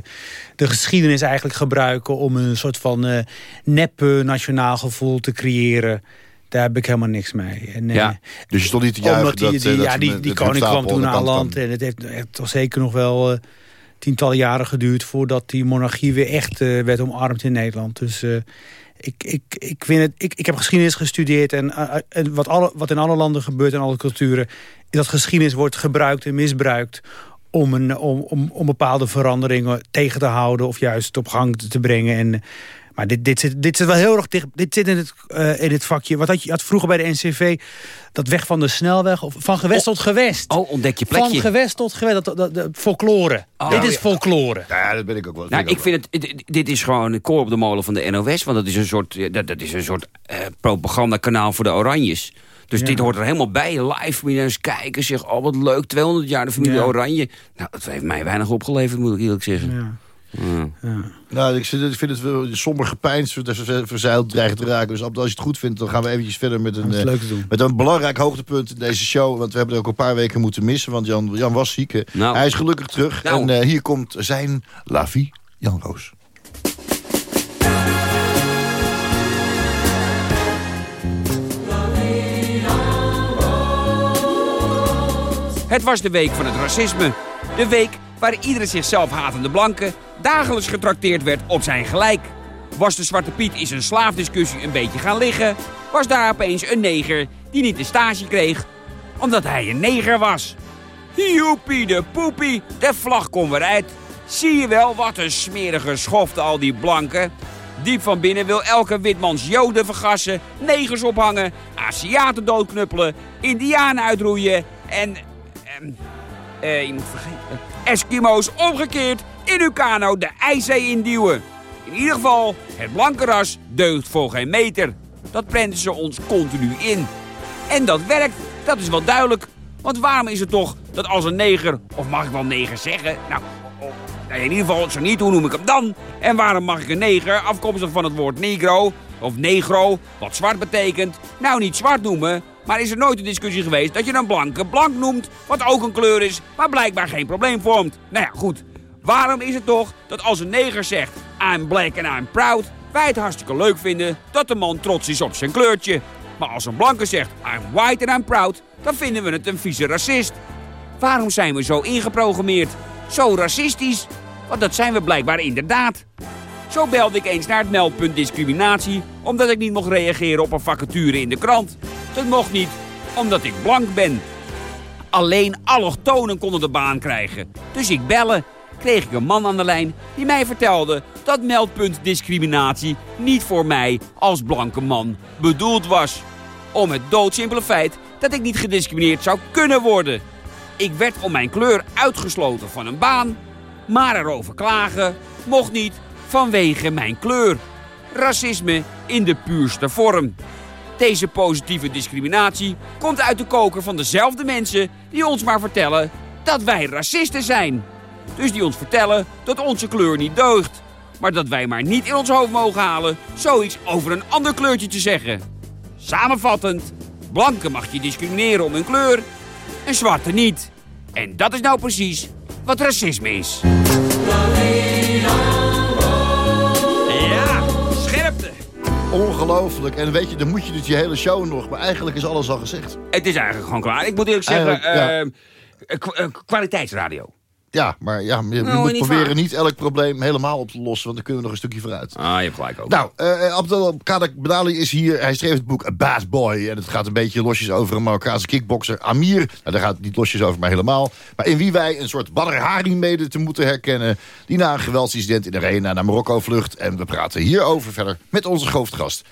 Speaker 10: de geschiedenis eigenlijk gebruiken... om een soort van nep nationaal gevoel te creëren. Daar heb ik helemaal niks mee. En,
Speaker 5: ja. Dus je stond niet te juichen
Speaker 10: die,
Speaker 5: dat,
Speaker 10: die,
Speaker 5: dat
Speaker 10: ja, die, die koning kwam toen aan land. En het heeft toch zeker nog wel tientallen jaren geduurd... voordat die monarchie weer echt werd omarmd in Nederland. Dus ik, ik, ik, vind het, ik, ik heb geschiedenis gestudeerd en, uh, en wat, alle, wat in alle landen gebeurt en alle culturen... dat geschiedenis wordt gebruikt en misbruikt om, een, om, om, om bepaalde veranderingen tegen te houden... of juist op gang te brengen. En, maar dit, dit, zit, dit zit wel heel erg dicht. Dit zit in het, uh, in het vakje. Wat had je had vroeger bij de NCV? Dat weg van de snelweg. Of van gewest tot gewest.
Speaker 4: Oh, ontdek je plekje.
Speaker 10: Van gewest tot gewest. Dat, dat, dat folklore. Oh, dit is folklore.
Speaker 5: Ja, dat ben ik ook wel.
Speaker 4: Nou, ik vind het, dit is gewoon een koor op de molen van de NOS. Want dat is een soort, dat, dat is een soort uh, propagandakanaal voor de Oranjes. Dus ja. dit hoort er helemaal bij. Live moet je eens kijken. Zeg, oh wat leuk, 200 jaar de familie ja. Oranje. Nou, dat heeft mij weinig opgeleverd, moet ik eerlijk zeggen. Ja.
Speaker 5: Ja. Ja. Nou, ik vind, ik vind het wel somber gepijnst, verzeild dreigt te raken. Dus als je het goed vindt, dan gaan we eventjes verder met een, uh, met een belangrijk hoogtepunt in deze show. Want we hebben er ook een paar weken moeten missen, want Jan, Jan was ziek. Nou. Hij is gelukkig terug. Nou. En uh, hier komt zijn La Vie, Jan Roos.
Speaker 4: Het was de week van het racisme. De week waar iedere zichzelf hatende blanke dagelijks getrakteerd werd op zijn gelijk. Was de Zwarte Piet in zijn slaafdiscussie een beetje gaan liggen... was daar opeens een neger die niet de stage kreeg... omdat hij een neger was. Joepie de poepie, de vlag komt weer uit. Zie je wel wat een smerige schofte al die blanken. Diep van binnen wil elke witmans joden vergassen, negers ophangen... Aziaten doodknuppelen, indianen uitroeien en... Ehm, eh, je moet vergeten... Eskimo's omgekeerd in uw kano de IJszee induwen. In ieder geval, het blanke ras deugt voor geen meter. Dat prenten ze ons continu in. En dat werkt, dat is wel duidelijk. Want waarom is het toch dat als een neger, of mag ik wel neger zeggen? Nou, in ieder geval, zo niet, hoe noem ik hem dan? En waarom mag ik een neger, afkomstig van het woord negro, of negro, wat zwart betekent, nou niet zwart noemen, maar is er nooit een discussie geweest dat je een blanke blank noemt, wat ook een kleur is, maar blijkbaar geen probleem vormt? Nou ja, goed. Waarom is het toch dat als een neger zegt, I'm black and I'm proud, wij het hartstikke leuk vinden dat de man trots is op zijn kleurtje. Maar als een blanke zegt, I'm white and I'm proud, dan vinden we het een vieze racist. Waarom zijn we zo ingeprogrammeerd? Zo racistisch? Want dat zijn we blijkbaar inderdaad. Zo belde ik eens naar het meldpunt discriminatie... omdat ik niet mocht reageren op een vacature in de krant. Dat mocht niet, omdat ik blank ben. Alleen allochtonen konden de baan krijgen. Dus ik bellen kreeg ik een man aan de lijn die mij vertelde dat meldpunt discriminatie niet voor mij als blanke man bedoeld was. Om het doodsimpele feit dat ik niet gediscrimineerd zou kunnen worden. Ik werd om mijn kleur uitgesloten van een baan, maar erover klagen mocht niet vanwege mijn kleur. Racisme in de puurste vorm. Deze positieve discriminatie komt uit de koker van dezelfde mensen die ons maar vertellen dat wij racisten zijn. Dus die ons vertellen dat onze kleur niet deugt. Maar dat wij maar niet in ons hoofd mogen halen zoiets over een ander kleurtje te zeggen. Samenvattend, blanken mag je discrimineren om hun kleur en zwarte niet. En dat is nou precies wat racisme is. Ja, scherpte.
Speaker 5: Ongelooflijk. En weet je, dan moet je dus je hele show nog. Maar eigenlijk is alles al gezegd.
Speaker 4: Het is eigenlijk gewoon klaar. Ik moet eerlijk zeggen, ja. uh, kwaliteitsradio.
Speaker 5: Ja, maar ja, je,
Speaker 4: Nou,
Speaker 5: moet
Speaker 4: niet
Speaker 5: proberen
Speaker 4: vaak.
Speaker 5: niet elk probleem helemaal op te lossen. Want dan kunnen we nog een stukje vooruit.
Speaker 4: Ah, je hebt gelijk ook.
Speaker 5: Nou, uh, Abdelkader Bedali is hier. Hij schreef het boek A Bad Boy. En het gaat een beetje losjes over een Marokkaanse kickbokser, Amir. Nou, daar gaat het niet losjes over, maar helemaal. Maar in wie wij een soort Badr Hari mede te moeten herkennen... die na een geweldsincident in de arena naar Marokko vlucht. En we praten hierover verder met onze hoofdgast.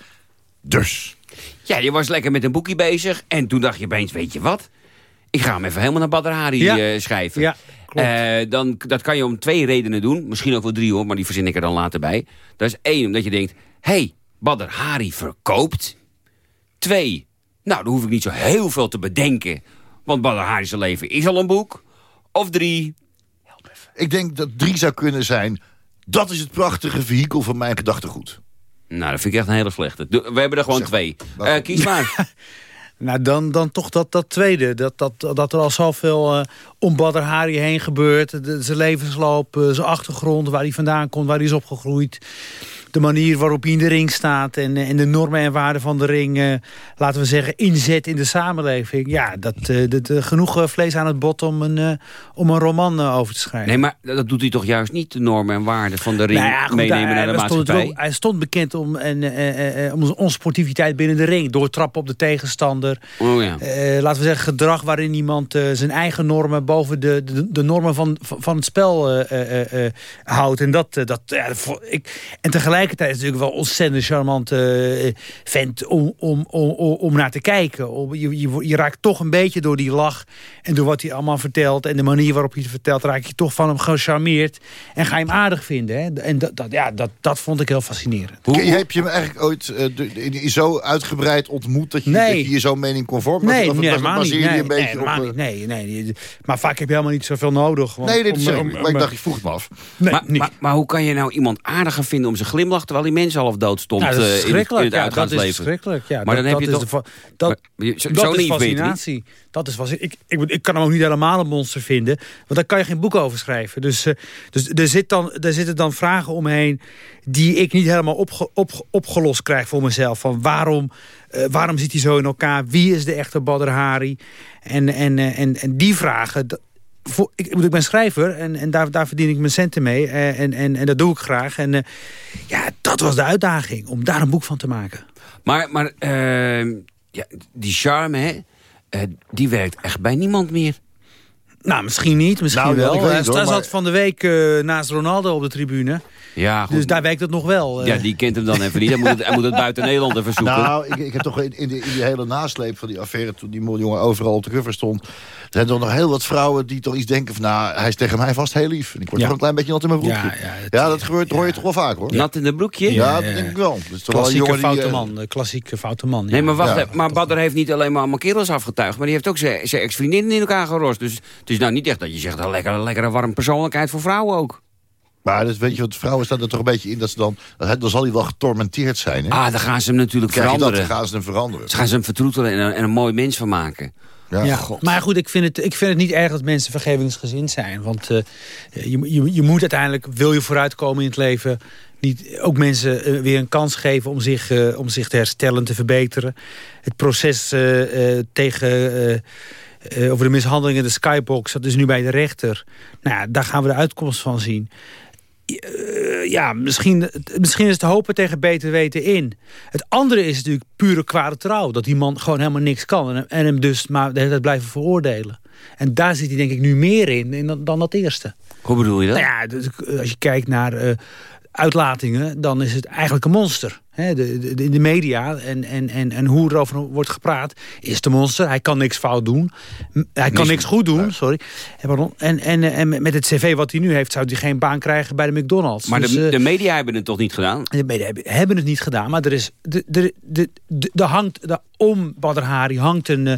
Speaker 5: Dus...
Speaker 4: Ja, je was lekker met een boekje bezig. En toen dacht je opeens, weet je wat? Ik ga hem even helemaal naar Badr Hari
Speaker 10: Ja.
Speaker 4: eh, schrijven.
Speaker 10: Ja,
Speaker 4: Eh, dan, dat kan je om twee redenen doen. Misschien ook wel drie hoor, maar die verzin ik er dan later bij. Dat is één, omdat je denkt... Hé, hey, Badr Hari verkoopt. Twee, nou, dan hoef ik niet zo heel veel te bedenken. Want Badr Hari's leven is al een boek. Of drie,
Speaker 5: Ik denk dat drie zou kunnen zijn. Dat is het prachtige vehikel van mijn gedachtegoed.
Speaker 4: nou, dat vind ik echt een hele slechte. We hebben er gewoon
Speaker 5: Zeg,
Speaker 4: twee. Eh, kies maar.
Speaker 10: Nou, dan, dan toch dat, dat tweede. Dat, dat, dat er al zoveel uh, om Badr Hari heen gebeurt. De, zijn levensloop, uh, zijn achtergrond, waar hij vandaan komt, waar hij is opgegroeid de manier waarop hij in de ring staat... en, en de normen en waarden van de ring, uh, laten we zeggen, inzet in de samenleving. Ja, dat, uh, dat genoeg vlees aan het bot om een, om een roman over te schrijven.
Speaker 4: Nee, maar dat doet hij toch juist niet, de normen en waarden van de ring nou ja, goed, meenemen hij, naar de maatschappij?
Speaker 10: Stond hij stond bekend om, en, om onze sportiviteit binnen de ring. Doortrappen op de tegenstander.
Speaker 4: Oh, ja.
Speaker 10: laten we zeggen, gedrag waarin iemand zijn eigen normen... boven de, de, de normen van, van het spel houdt. En, dat, dat, ik, en tegelijk tegelijkertijd is het natuurlijk wel ontzettend charmante uh, vent om, om, om, om naar te kijken. Je, je, je, raakt toch een beetje door die lach en door wat hij allemaal vertelt... en de manier waarop hij het vertelt, raak je toch van hem gecharmeerd... en ga je hem aardig vinden. Hè? En dat, dat, ja, dat, dat vond ik heel fascinerend.
Speaker 5: Hoe, heb je hem eigenlijk ooit uh, zo uitgebreid ontmoet... dat je nee. dat je, je zo'n mening convorm was?
Speaker 10: Nee,
Speaker 5: of,
Speaker 10: nee, maar niet.
Speaker 5: Nee, een
Speaker 10: beetje nee, op, nee, nee, nee. Maar vaak heb je helemaal niet zoveel nodig.
Speaker 5: Want, nee, dit is om, om, maar ik dacht, je vroeg het me af.
Speaker 4: Nee, maar, maar, maar, hoe kan je nou iemand aardiger vinden om zijn glimlach terwijl die mensen half dood stond
Speaker 10: nou, dat is
Speaker 4: in, het, in het
Speaker 10: ja, dat is verschrikkelijk. Ja,
Speaker 4: maar
Speaker 10: dat,
Speaker 4: dan heb je
Speaker 10: dat
Speaker 4: toch...
Speaker 10: Is de, dat,
Speaker 4: maar, zo,
Speaker 10: dat
Speaker 4: zo
Speaker 10: is fascinatie. Dat is was ik, ik, ik kan hem ook niet helemaal een monster vinden. Want daar kan je geen boek over schrijven. Dus, uh, dus er, zit dan, er zitten dan vragen omheen... die ik niet helemaal opge, op, opgelost krijg voor mezelf. Van waarom, uh, waarom zit hij zo in elkaar? Wie is de echte Badr Hari? En, en, en, en die vragen... Voor, ik, ik, ben schrijver en, en daar, daar verdien ik mijn centen mee. Uh, en, en, en dat doe ik graag. En uh, ja, dat was de uitdaging, om daar een boek van te maken.
Speaker 4: Maar, maar uh, ja, die charme, hè, die werkt echt bij niemand meer.
Speaker 10: Nou, misschien niet, misschien
Speaker 5: nou,
Speaker 10: wel.
Speaker 5: Hij
Speaker 10: zat van de week naast Ronaldo op de tribune.
Speaker 4: Ja, goed.
Speaker 10: Dus daar werkt het nog wel.
Speaker 4: Ja, die kent hem dan even niet. Hij moet het, hij moet het buiten Nederland even zoeken.
Speaker 5: Nou, ik, ik heb toch in, in, die, in die hele nasleep van die affaire... toen die jongen overal op de cover stond... er zijn toch nog heel wat vrouwen die toch iets denken van... nou, hij is tegen mij vast heel lief. En ik word ja. toch een klein beetje nat in mijn broekje. Ja, ja, het, ja dat gebeurt, hoor je toch wel vaak, hoor.
Speaker 4: Nat in de broekje?
Speaker 5: Ja, dat denk ik wel. Dat is toch
Speaker 10: klassieke
Speaker 5: wel
Speaker 10: foute
Speaker 5: die,
Speaker 10: man. Uh, klassieke foute man.
Speaker 4: Nee, maar wacht Maar Badr heeft niet alleen maar allemaal kerels afgetuigd... maar die heeft ook zijn ex-vriendinnen in elkaar gerost. Dus het is nou niet echt dat je zegt... een lekkere, lekkere warm persoonlijkheid voor vrouwen ook.
Speaker 5: Maar dat, weet je wat, vrouwen staan er toch een beetje in dat ze dan... dan zal hij wel getormenteerd zijn. Hè?
Speaker 4: Ah, dan gaan ze hem natuurlijk veranderen.
Speaker 5: Dat, dan gaan ze hem veranderen.
Speaker 4: Ze gaan ze hem vertroetelen en een, en een mooi mens van maken.
Speaker 10: Ja. ja. Maar goed, ik vind, het, ik vind het niet erg dat mensen vergevingsgezind zijn. Want uh, je, je, je moet uiteindelijk, wil je vooruitkomen in het leven... Niet, ook mensen uh, weer een kans geven om zich, uh, om zich te herstellen, te verbeteren. Het proces tegen... Uh, over de mishandeling in de skybox. Dat is nu bij de rechter. Nou ja, daar gaan we de uitkomst van zien. Uh, ja, misschien, misschien is het hopen tegen beter weten in. Het andere is natuurlijk pure kwade trouw. Dat die man gewoon helemaal niks kan. En, en hem dus maar de hele tijd blijven veroordelen. En daar zit hij denk ik nu meer in, in dan, dan dat eerste.
Speaker 4: Hoe bedoel je dat?
Speaker 10: Nou ja, dus, als je kijkt naar uh, uitlatingen, dan is het eigenlijk een monster. He, de, de, in de media en, en, en, en hoe erover wordt gepraat, is de monster. Hij kan niks fout doen. Hij kan niks goed doen, sorry. En, en, en met het cv wat hij nu heeft, zou hij geen baan krijgen bij de McDonald's.
Speaker 4: Maar dus, de, de, media hebben het toch niet gedaan?
Speaker 10: De media hebben het niet gedaan, maar er is... De, de, de, de, de hangt, de, om Badr Hari hangt een, uh,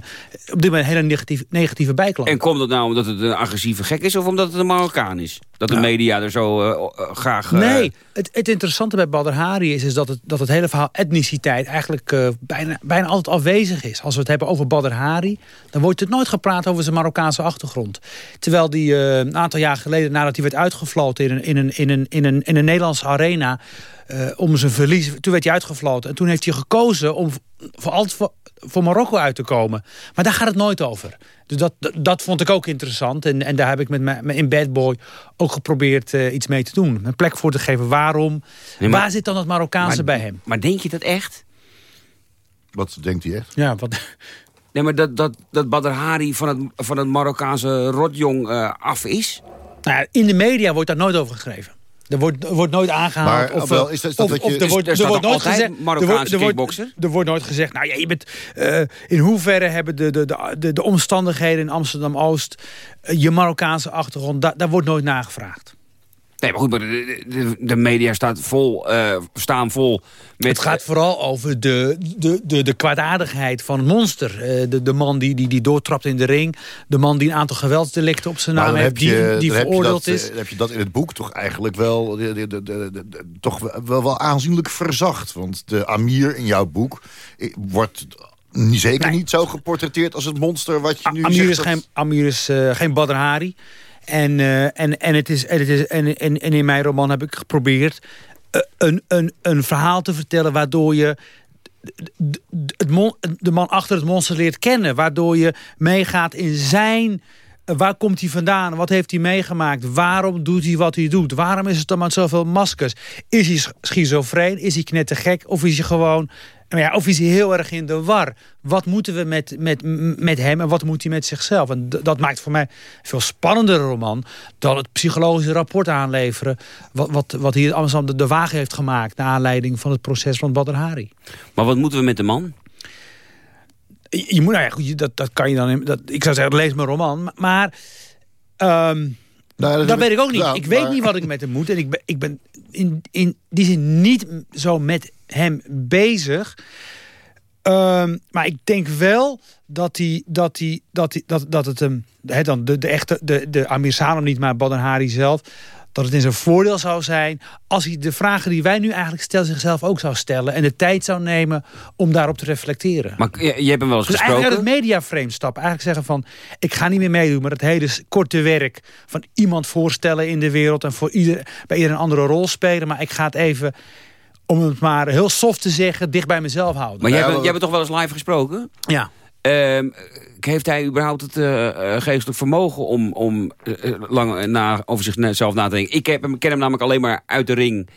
Speaker 10: op dit moment een hele negatieve, negatieve bijklank.
Speaker 4: En komt dat nou omdat het een agressieve gek is of omdat het een Marokkaan is? Dat de nou, media er zo uh, graag... Uh...
Speaker 10: Nee, het, het interessante bij Badr Hari is, is dat, het, dat het hele verhaal etniciteit eigenlijk uh, bijna, bijna altijd afwezig is. Als we het hebben over Badr Hari, dan wordt het nooit gepraat over zijn Marokkaanse achtergrond. Terwijl die uh, een aantal jaar geleden, nadat hij werd uitgefloten in een, in een, in een, in een, in een Nederlandse arena... Uh, om zijn verlies, toen werd hij uitgefloten. En toen heeft hij gekozen om voor altijd voor, voor Marokko uit te komen. Maar daar gaat het nooit over. Dus dat, dat, dat vond ik ook interessant. En, en daar heb ik met me in Bad Boy ook geprobeerd uh, iets mee te doen. Een plek voor te geven. Waarom? Nee, maar, Waar zit dan het Marokkaanse
Speaker 4: maar,
Speaker 10: bij hem?
Speaker 4: Maar denk je dat echt?
Speaker 5: Wat denkt hij echt?
Speaker 10: Ja, wat...
Speaker 4: Nee, maar dat, dat, dat Badr Hari van het, van het Marokkaanse rotjong uh, af is?
Speaker 10: Nou ja, in de media wordt daar nooit over geschreven. Er wordt, er wordt nooit aangehaald.
Speaker 5: Maar,
Speaker 10: of,
Speaker 5: wel, is dat, is dat
Speaker 10: of,
Speaker 5: wat je,
Speaker 10: of er wordt,
Speaker 4: er,
Speaker 10: er wordt nooit gezegd.
Speaker 4: Marokkaanse
Speaker 10: er, wordt, er wordt nooit gezegd. Nou ja, je bent. Uh, in hoeverre hebben de, de, de, de, de omstandigheden in Amsterdam Oost. Uh, je Marokkaanse achtergrond. Da, daar wordt nooit nagevraagd.
Speaker 4: Nee, maar goed, maar de, de, de media staat vol, uh, staan vol. Met,
Speaker 10: het gaat vooral over de, de, de, de kwaadaardigheid van het monster. Uh, de, de man die, die, die doortrapt in de ring. De man die een aantal geweldsdelicten op zijn naam heeft.
Speaker 5: Je,
Speaker 10: die die veroordeeld
Speaker 5: dat,
Speaker 10: is.
Speaker 5: heb je dat in het boek toch eigenlijk wel, de, de, de, toch wel, wel aanzienlijk verzacht. Want de Amir in jouw boek wordt zeker niet zo geportretteerd als het monster wat je nu
Speaker 10: Amir
Speaker 5: zegt.
Speaker 10: is
Speaker 5: dat-
Speaker 10: geen, Amir is eh, geen Badr Hari. En, eh, en, en, het is, en, het is, en, en, in mijn roman heb ik geprobeerd eh, een, een, een verhaal te vertellen... waardoor je het de man achter het monster leert kennen. Waardoor je meegaat in zijn... eh, Waar komt hij vandaan? Wat heeft hij meegemaakt? Waarom doet hij wat hij doet? Waarom is het dan met zoveel maskers? Is hij sch- schizofreen? Is hij knettergek? Of is hij gewoon... Nou ja, of is hij heel erg in de war? Wat moeten we met, met, met hem en wat moet hij met zichzelf? En dat maakt voor mij een veel spannendere roman... dan het psychologische rapport aanleveren... wat, wat, wat hier Amsterdam de, de wagen heeft gemaakt... naar aanleiding van het proces van Badr Hari.
Speaker 4: Maar wat moeten we met de man?
Speaker 10: Je, moet, nou ja, goed, dat, dat kan je dan... Dat, ik zou zeggen, lees mijn roman. Maar, maar ehm,
Speaker 5: Nou,
Speaker 10: dat
Speaker 5: heb
Speaker 10: weet ik ook niet.
Speaker 5: nou,
Speaker 10: ik weet
Speaker 5: maar-
Speaker 10: niet wat ik met hem moet. En ik ben, ik ben in, in die zin niet zo met hem bezig. Ehm, maar ik denk wel dat, hij, dat, hij, dat, dat, dat het hem... Hè, dan de, de echte de, de Amir Salem niet, maar Badr Hari zelf... dat het in zijn voordeel zou zijn... als hij de vragen die wij nu eigenlijk stellen... zichzelf ook zou stellen... en de tijd zou nemen om daarop te reflecteren.
Speaker 4: Maar je, je hebt hem wel eens
Speaker 10: Dus
Speaker 4: gesproken.
Speaker 10: eigenlijk uit het mediaframe stappen. Eigenlijk zeggen van, ik ga niet meer meedoen met het hele korte werk van iemand voorstellen in de wereld en voor ieder, bij ieder een andere rol spelen. Maar ik ga het even, om het maar heel soft te zeggen, dicht bij mezelf houden.
Speaker 4: Maar jij, bent, jij bent toch wel eens live gesproken?
Speaker 10: Ja.
Speaker 4: Ehm, heeft hij überhaupt het eh, eh, geestelijk vermogen om, om eh, lang na, over zichzelf na te denken? Ik heb hem, ken hem namelijk alleen maar uit de ring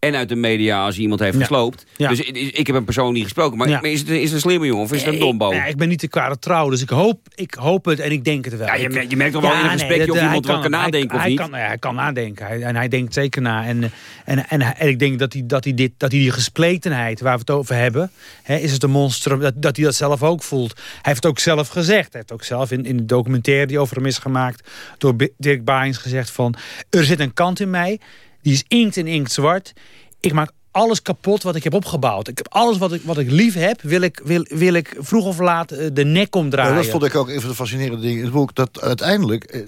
Speaker 4: en uit de media als hij iemand heeft gesloopt.
Speaker 10: Ja.
Speaker 4: Dus ik, ik heb hem persoonlijk niet gesproken. Maar,
Speaker 10: Ja.
Speaker 4: is, het, is het een slimme jongen of is het een
Speaker 10: Ik,
Speaker 4: dombo?
Speaker 10: ja, ik ben niet de kwade trouw, dus ik hoop, ik hoop het en ik denk het wel.
Speaker 4: Ja, je
Speaker 10: Ik-
Speaker 4: merkt- je merkt toch wel in een gesprekje
Speaker 10: dat-
Speaker 4: of
Speaker 10: hij
Speaker 4: iemand wel kan
Speaker 10: hij-
Speaker 4: nadenken of
Speaker 10: hij
Speaker 4: niet?
Speaker 10: Kan, hij kan nadenken hij, en hij denkt zeker na. En, en, en, en, ik denk dat hij, dat hij, dit, dat hij die gespletenheid waar we het over hebben... Hè, is het een monster, dat, dat hij dat zelf ook voelt. Hij heeft het ook zelf gezegd. Hij heeft ook zelf in, in de documentaire die over hem is gemaakt... door Dirk Bains gezegd van... er zit een kant in mij, die is inkt en inkt zwart. Ik maak alles kapot wat ik heb opgebouwd. Ik heb alles wat ik, wat ik lief heb, wil ik, wil, wil ik vroeg of laat eh, de nek omdraaien.
Speaker 5: Ja, dat vond ik ook een van de fascinerende dingen in het boek. Dat uiteindelijk eh,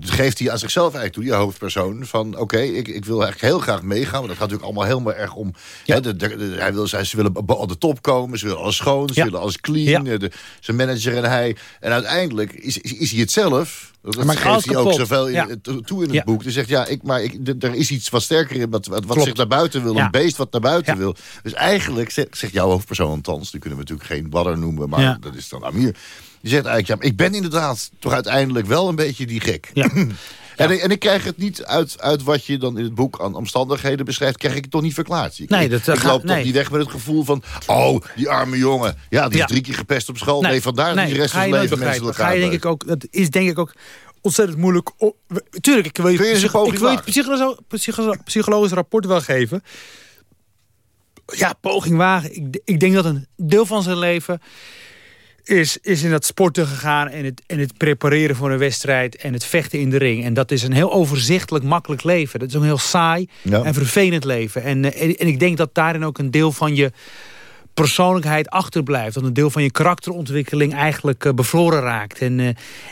Speaker 5: geeft hij aan zichzelf eigenlijk toe, die hoofdpersoon. Van oké, ik, ik wil eigenlijk heel graag meegaan. Want dat gaat natuurlijk allemaal helemaal erg om. Hè, de, de- de- hij wil, ze willen op de top komen. Ze willen alles schoon. Ze
Speaker 10: Ja.
Speaker 5: willen alles clean. Eh, zijn manager en hij. En uiteindelijk is, is, is hij het zelf. Dat
Speaker 10: maakt
Speaker 5: geeft hij ook zoveel in,
Speaker 10: Ja.
Speaker 5: to- toe in het
Speaker 10: Ja.
Speaker 5: boek. Hij zegt, ja, ik, maar ik, er is iets wat sterker in. Wat, wat,
Speaker 10: Klopt.
Speaker 5: zich naar buiten wil.
Speaker 10: Ja.
Speaker 5: Een beest wat naar buiten wil. Dus eigenlijk zegt, zegt jouw hoofdpersoon althans. Die kunnen we natuurlijk geen badder noemen. Maar dat is dan Amir. Die zegt eigenlijk, ja, maar ik ben inderdaad toch uiteindelijk wel een beetje die gek.
Speaker 10: Ja.
Speaker 5: En, ik- en ik krijg het niet uit, uit wat je dan in het boek aan omstandigheden beschrijft... krijg ik het toch niet verklaard. Ik,
Speaker 10: Nee, dat,
Speaker 5: ik
Speaker 10: eh,
Speaker 5: loop
Speaker 10: nee.
Speaker 5: toch niet weg met het gevoel van... oh, die arme jongen, ja, die is drie keer gepest op school. Nee, vandaar dat die rest van zijn leven mensen elkaar
Speaker 10: Ga je denk ik ook, dat is denk ik ook ontzettend moeilijk. o- Tuurlijk, ik wil je,
Speaker 5: je
Speaker 10: ik wil je psycholo- psycholo- psychologisch rapport wel geven. Ja, poging wagen. Ik, ik denk dat een deel van zijn leven is, is in dat sporten gegaan... En het, en het prepareren voor een wedstrijd en het vechten in de ring. En dat is een heel overzichtelijk, makkelijk leven. Dat is een heel saai
Speaker 5: Ja.
Speaker 10: en vervelend leven. En, eh, en, en ik denk dat daarin ook een deel van je persoonlijkheid achterblijft. Dat een deel van je karakterontwikkeling eigenlijk eh, bevroren raakt. En, eh,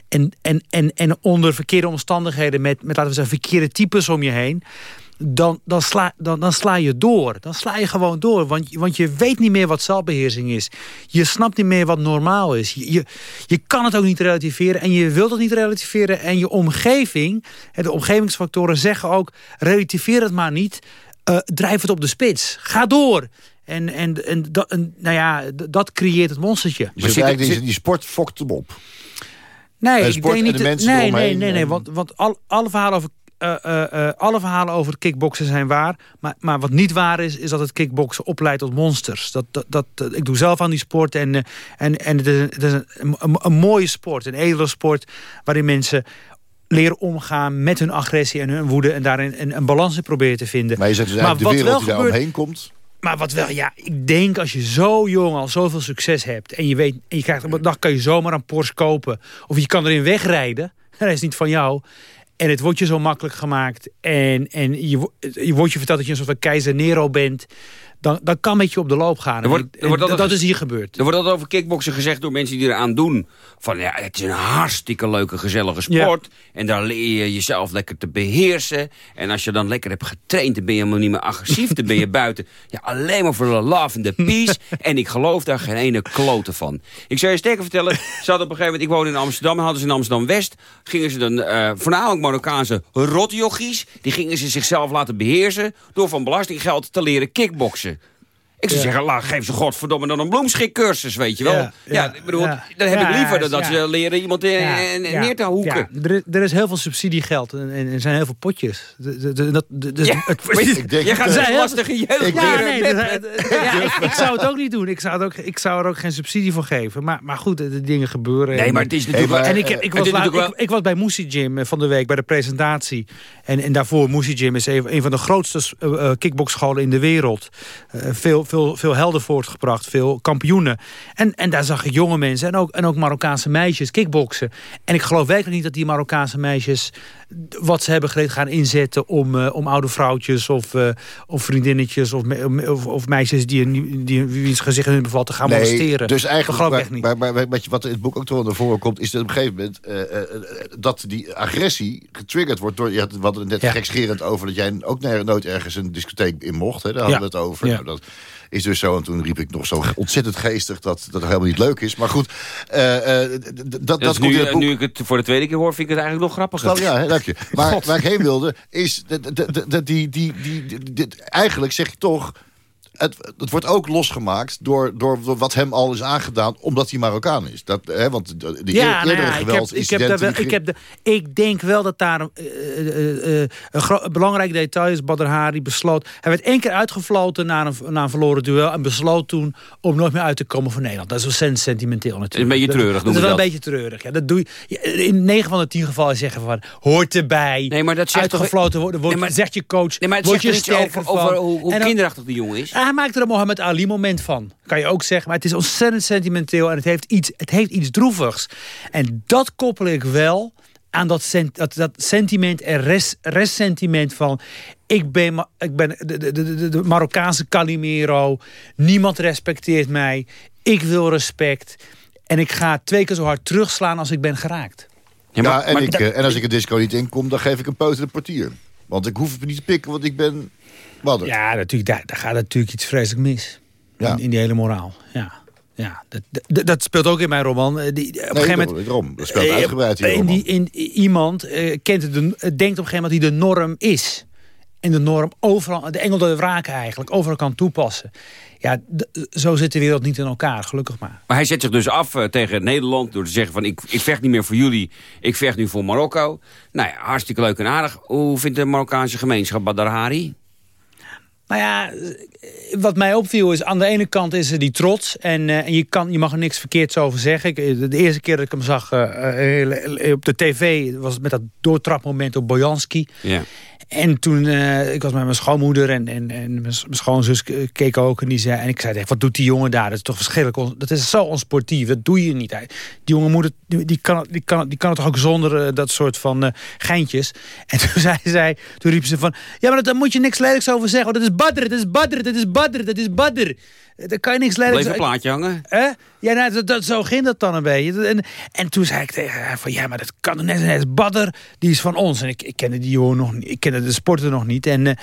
Speaker 10: en, en, en, en onder verkeerde omstandigheden met, met laten we zeggen, verkeerde types om je heen. Dan, dan, sla, dan, dan sla je door. Dan sla je gewoon door. Want, je- want je weet niet meer wat zelfbeheersing is. Je snapt niet meer wat normaal is. Je, je, je kan het ook niet relativeren. En je wilt het niet relativeren. En je omgeving, hè, de omgevingsfactoren zeggen ook... relativeer het maar niet. Eh, drijf het op de spits. Ga door. En, en, en, dat, en nou ja, dat creëert het monstertje.
Speaker 4: Zit-
Speaker 5: eigenlijk,
Speaker 4: zit-
Speaker 5: die sport fokt hem op.
Speaker 10: Nee, ik denk
Speaker 5: en
Speaker 10: niet.
Speaker 5: de
Speaker 10: nee, nee, nee, nee. Want, want al, alle, verhalen over, eh, eh, eh, alle verhalen over kickboksen zijn waar. Maar, maar wat niet waar is, is dat het kickboksen opleidt tot monsters. Dat, dat, ik doe zelf aan die sport. En, en, en het is, een, het is een, een, een mooie sport, een edele sport. Waarin mensen leren omgaan met hun agressie en hun woede. En daarin een, een balans in proberen te vinden.
Speaker 5: Maar je zegt dus
Speaker 10: Maar
Speaker 5: eigenlijk de wereld die daar
Speaker 10: gebeurt-
Speaker 5: omheen komt...
Speaker 10: Maar wat wel, ja, ik denk als je zo jong al zoveel succes hebt... en je weet, en je krijgt op een dag kan je zomaar een Porsche kopen... of je kan erin wegrijden, dat is niet van jou... en het wordt je zo makkelijk gemaakt... en, en je, je wordt je verteld dat je een soort van keizer Nero bent... dan, dan kan met je op de loop gaan.
Speaker 4: Er wordt- er
Speaker 10: dat is hier gebeurd.
Speaker 4: Er wordt altijd over kickboksen gezegd door mensen die eraan doen. Van ja, het is een hartstikke leuke, gezellige sport. En daar leer je jezelf lekker te beheersen. En als je dan lekker hebt getraind, dan ben je helemaal niet meer agressief. dan ben je buiten. Ja, alleen maar voor de love and the peace. en ik geloof daar geen ene klote van. Ik zou je sterker vertellen, ze hadden op een gegeven moment, ik woonde in Amsterdam, en hadden ze in Amsterdam-West, gingen ze dan eh, voornamelijk Marokkaanse rotjochies, die gingen ze zichzelf laten beheersen door van belastinggeld te leren kickboksen. Ik zou
Speaker 10: Ja.
Speaker 4: zeggen, laat, geef ze godverdomme dan een bloemschikcursus, weet je wel. Ja,
Speaker 10: Ja, ja,
Speaker 4: ik bedoel,
Speaker 10: ja.
Speaker 4: dan heb ik liever dan dat
Speaker 10: ja.
Speaker 4: ze leren iemand eh, eh, neer te hoeken.
Speaker 10: ja. Er, is, er is heel veel subsidiegeld en, en er zijn heel veel potjes. De- dat- dus het-
Speaker 4: je-
Speaker 5: Ik denk-
Speaker 4: je gaat
Speaker 10: Er zijn heel-
Speaker 4: lastige jeugd
Speaker 5: Ik-
Speaker 10: Ja, nee, dat- ik, ik zou het ook niet doen. Ik zou, het ook, ik zou er ook geen subsidie voor geven. Maar, maar goed, de, de dingen gebeuren.
Speaker 4: Nee, maar het is natuurlijk
Speaker 5: maar-
Speaker 4: wel-
Speaker 10: en ik, ik, was ik, ik was bij Moesie Gym eh, van de week bij de presentatie. En, en daarvoor Moesie Gym is een, een van de grootste uh, kickboxscholen in de wereld. Eh, veel, veel, veel helden voortgebracht, veel kampioenen. En, en daar zag ik jonge mensen en ook, en ook Marokkaanse meisjes kickboksen. En ik geloof werkelijk niet dat die Marokkaanse meisjes wat ze hebben geleerd gaan inzetten om, eh, om oude vrouwtjes of, eh, of vriendinnetjes of, me- of, of meisjes die, een- die, wie het gezicht in hun bevalt te gaan molesteren.
Speaker 5: dus eigenlijk
Speaker 10: geloof ik
Speaker 5: waar-
Speaker 10: echt niet.
Speaker 5: waar- wat wat in het boek ook toch naar voren komt... is dat op een gegeven moment eh, dat die agressie getriggerd wordt... door, je had, we hadden het net
Speaker 10: Ja.
Speaker 5: gekscherend over... dat jij ook nooit ergens een discotheek in mocht. Hè? Daar hadden
Speaker 10: Ja.
Speaker 5: we het over.
Speaker 10: Ja.
Speaker 5: Nou, dat is dus zo. En toen riep ik nog zo ontzettend geestig... dat dat helemaal niet leuk is. Maar goed, eh, eh, dat, dat, komt in het boek...
Speaker 4: nu ik het voor de tweede keer hoor, vind ik het eigenlijk nog grappiger.
Speaker 5: Ja, dank je. Maar waar ik heen wilde, is... dat- die, die, die, eigenlijk zeg je toch... Het, het wordt ook losgemaakt door, door wat hem al is aangedaan... omdat hij Marokkaan is. Dat, hè, want de,
Speaker 10: ja,
Speaker 5: eerdere
Speaker 10: nou ja, ik, heb,
Speaker 5: geweld
Speaker 10: ik, heb daar wel, ik, heb de, ik denk wel dat daar een, eh, eh, eh, een, belangrijk detail is. Badr Hari besloot... Hij werd één keer uitgefloten na een, na een verloren duel... en besloot toen om nooit meer uit te komen voor Nederland. Dat is wel sen- sentimenteel natuurlijk.
Speaker 4: Een beetje treurig
Speaker 10: Dat, is
Speaker 4: we
Speaker 10: wel een beetje treurig. Ja, dat doe je, in 9 van de 10 gevallen zeggen van... hoort erbij,
Speaker 4: Nee, maar dat zegt toch-
Speaker 10: uitgefloten worden, wordt,
Speaker 4: Nee, maar-
Speaker 10: zegt je coach...
Speaker 4: Nee, maar het
Speaker 10: word
Speaker 4: zegt
Speaker 10: je
Speaker 4: er
Speaker 10: sterker
Speaker 4: over, hoe, hoe
Speaker 10: En dan-
Speaker 4: kinderachtig die jongen is.
Speaker 10: Hij maakt er een Mohammed Ali moment van. Kan je ook zeggen. Maar het is ontzettend sentimenteel. En het heeft iets, het heeft iets droevigs. En dat koppel ik wel aan dat, sen- dat, dat sentiment en res, restsentiment van... Ik ben, ik ben de, de, de, de- Marokkaanse Calimero. Niemand respecteert mij. Ik wil respect. En ik ga twee keer zo hard terugslaan als ik ben geraakt.
Speaker 4: Ja,
Speaker 5: Ja,
Speaker 4: maar-
Speaker 5: en,
Speaker 4: maar
Speaker 5: ik,
Speaker 4: dat-
Speaker 5: eh, en als ik een disco niet inkom, dan geef ik een poot in de portier. Want ik hoef het niet te pikken, want ik ben...
Speaker 10: Ja, natuurlijk, daar, daar gaat natuurlijk iets vreselijk mis.
Speaker 5: Ja.
Speaker 10: In, in die hele moraal. Ja. Ja, dat, dat, dat speelt ook in mijn roman. Eh, Die, op een
Speaker 5: Nee,
Speaker 10: gegeven moment,
Speaker 5: daarom. Dat speelt
Speaker 10: Eh,
Speaker 5: uitgebreid in
Speaker 10: in
Speaker 5: roman.
Speaker 10: die, in, iemand eh, kent het, de, denkt op een gegeven moment dat hij de norm is. En de norm overal, de engel de wraken eigenlijk, overal kan toepassen. Ja, zo zit de wereld niet in elkaar, gelukkig maar.
Speaker 4: Maar hij zet zich dus af eh, tegen Nederland door te zeggen van... Ik, ik vecht niet meer voor jullie, ik vecht nu voor Marokko. Nou ja, hartstikke leuk en aardig. Hoe vindt de Marokkaanse gemeenschap Badr Hari?
Speaker 10: Nou ja, wat mij opviel is, aan de ene kant is er die trots. En, eh, je, kan, je mag er niks verkeerds over zeggen. Ik, eh, de eerste keer dat ik hem zag eh, op de tv, was het met dat doortrapmoment op Bojanski.
Speaker 4: Ja.
Speaker 10: En toen, eh, ik was met mijn schoonmoeder en, en, en mijn schoonzus keek ook. En, die zei, en ik zei, wat doet die jongen daar? Dat is toch verschrikkelijk. Dat is zo onsportief. Dat doe je niet. Die jongen moet het, die, kan, die, kan, die kan het toch ook zonder eh, dat soort van eh, geintjes. En toen zei zij, toen riep ze van... Ja, maar daar moet je niks lelijks over zeggen. Dat is badder, dat is badder, dat is badder, dat is badder. Eh, Daar kan je niks lelijks
Speaker 4: Bleef een plaatje hangen?
Speaker 10: Hè? Ja, nou, dat, dat, zo ging dat dan een beetje. En, en toen zei ik tegen haar van... ja, maar dat kan net net Badder, die is van ons. En ik, ik kende die jongen nog niet. Ik kende de sporter nog niet. En, eh,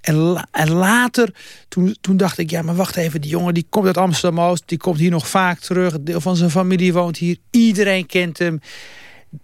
Speaker 10: en, en later, toen, toen dacht ik... ja, maar wacht even, die jongen die komt uit Amsterdam-Oost. Die komt hier nog vaak terug. Een deel van zijn familie woont hier. Iedereen kent hem.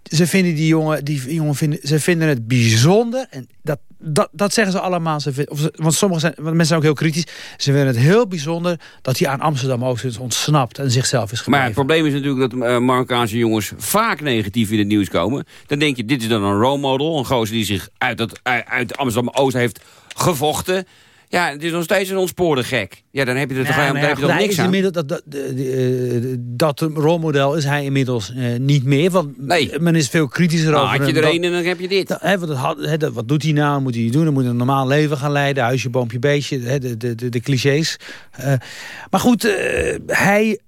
Speaker 10: Ze vinden die jongen, die jongen vinden, ze vinden het bijzonder. En dat, dat, dat zeggen ze allemaal. Ze of want sommige zijn, want mensen zijn ook heel kritisch. Ze vinden het heel bijzonder dat hij aan Amsterdam-Oost is ontsnapt. En zichzelf is
Speaker 4: Maar
Speaker 10: gebleven.
Speaker 4: het probleem is natuurlijk dat eh, Marokkaanse jongens vaak negatief in het nieuws komen. Dan denk je, dit is dan een role model. Een gozer die zich uit, dat, uit, uit Amsterdam-Oost heeft gevochten. Ja, het is nog steeds een ontspoorde gek. Ja, dan heb je er toch,
Speaker 10: Ja,
Speaker 4: dan
Speaker 10: maar
Speaker 4: heb je toch niks aan.
Speaker 10: inmiddels, dat, dat, de- de- eh, dat rolmodel is hij inmiddels eh, niet meer. Want
Speaker 4: Nee.
Speaker 10: men is veel kritischer
Speaker 4: Nou,
Speaker 10: over
Speaker 4: had je er een en dan heb je dit.
Speaker 10: dat- hè, wat, hè, wat doet hij nou? Moet hij doen? Dan moet hij een normaal leven gaan leiden. Huisje, boompje, beestje. Hè, de, de, de, de clichés. Eh, maar goed, eh, hij,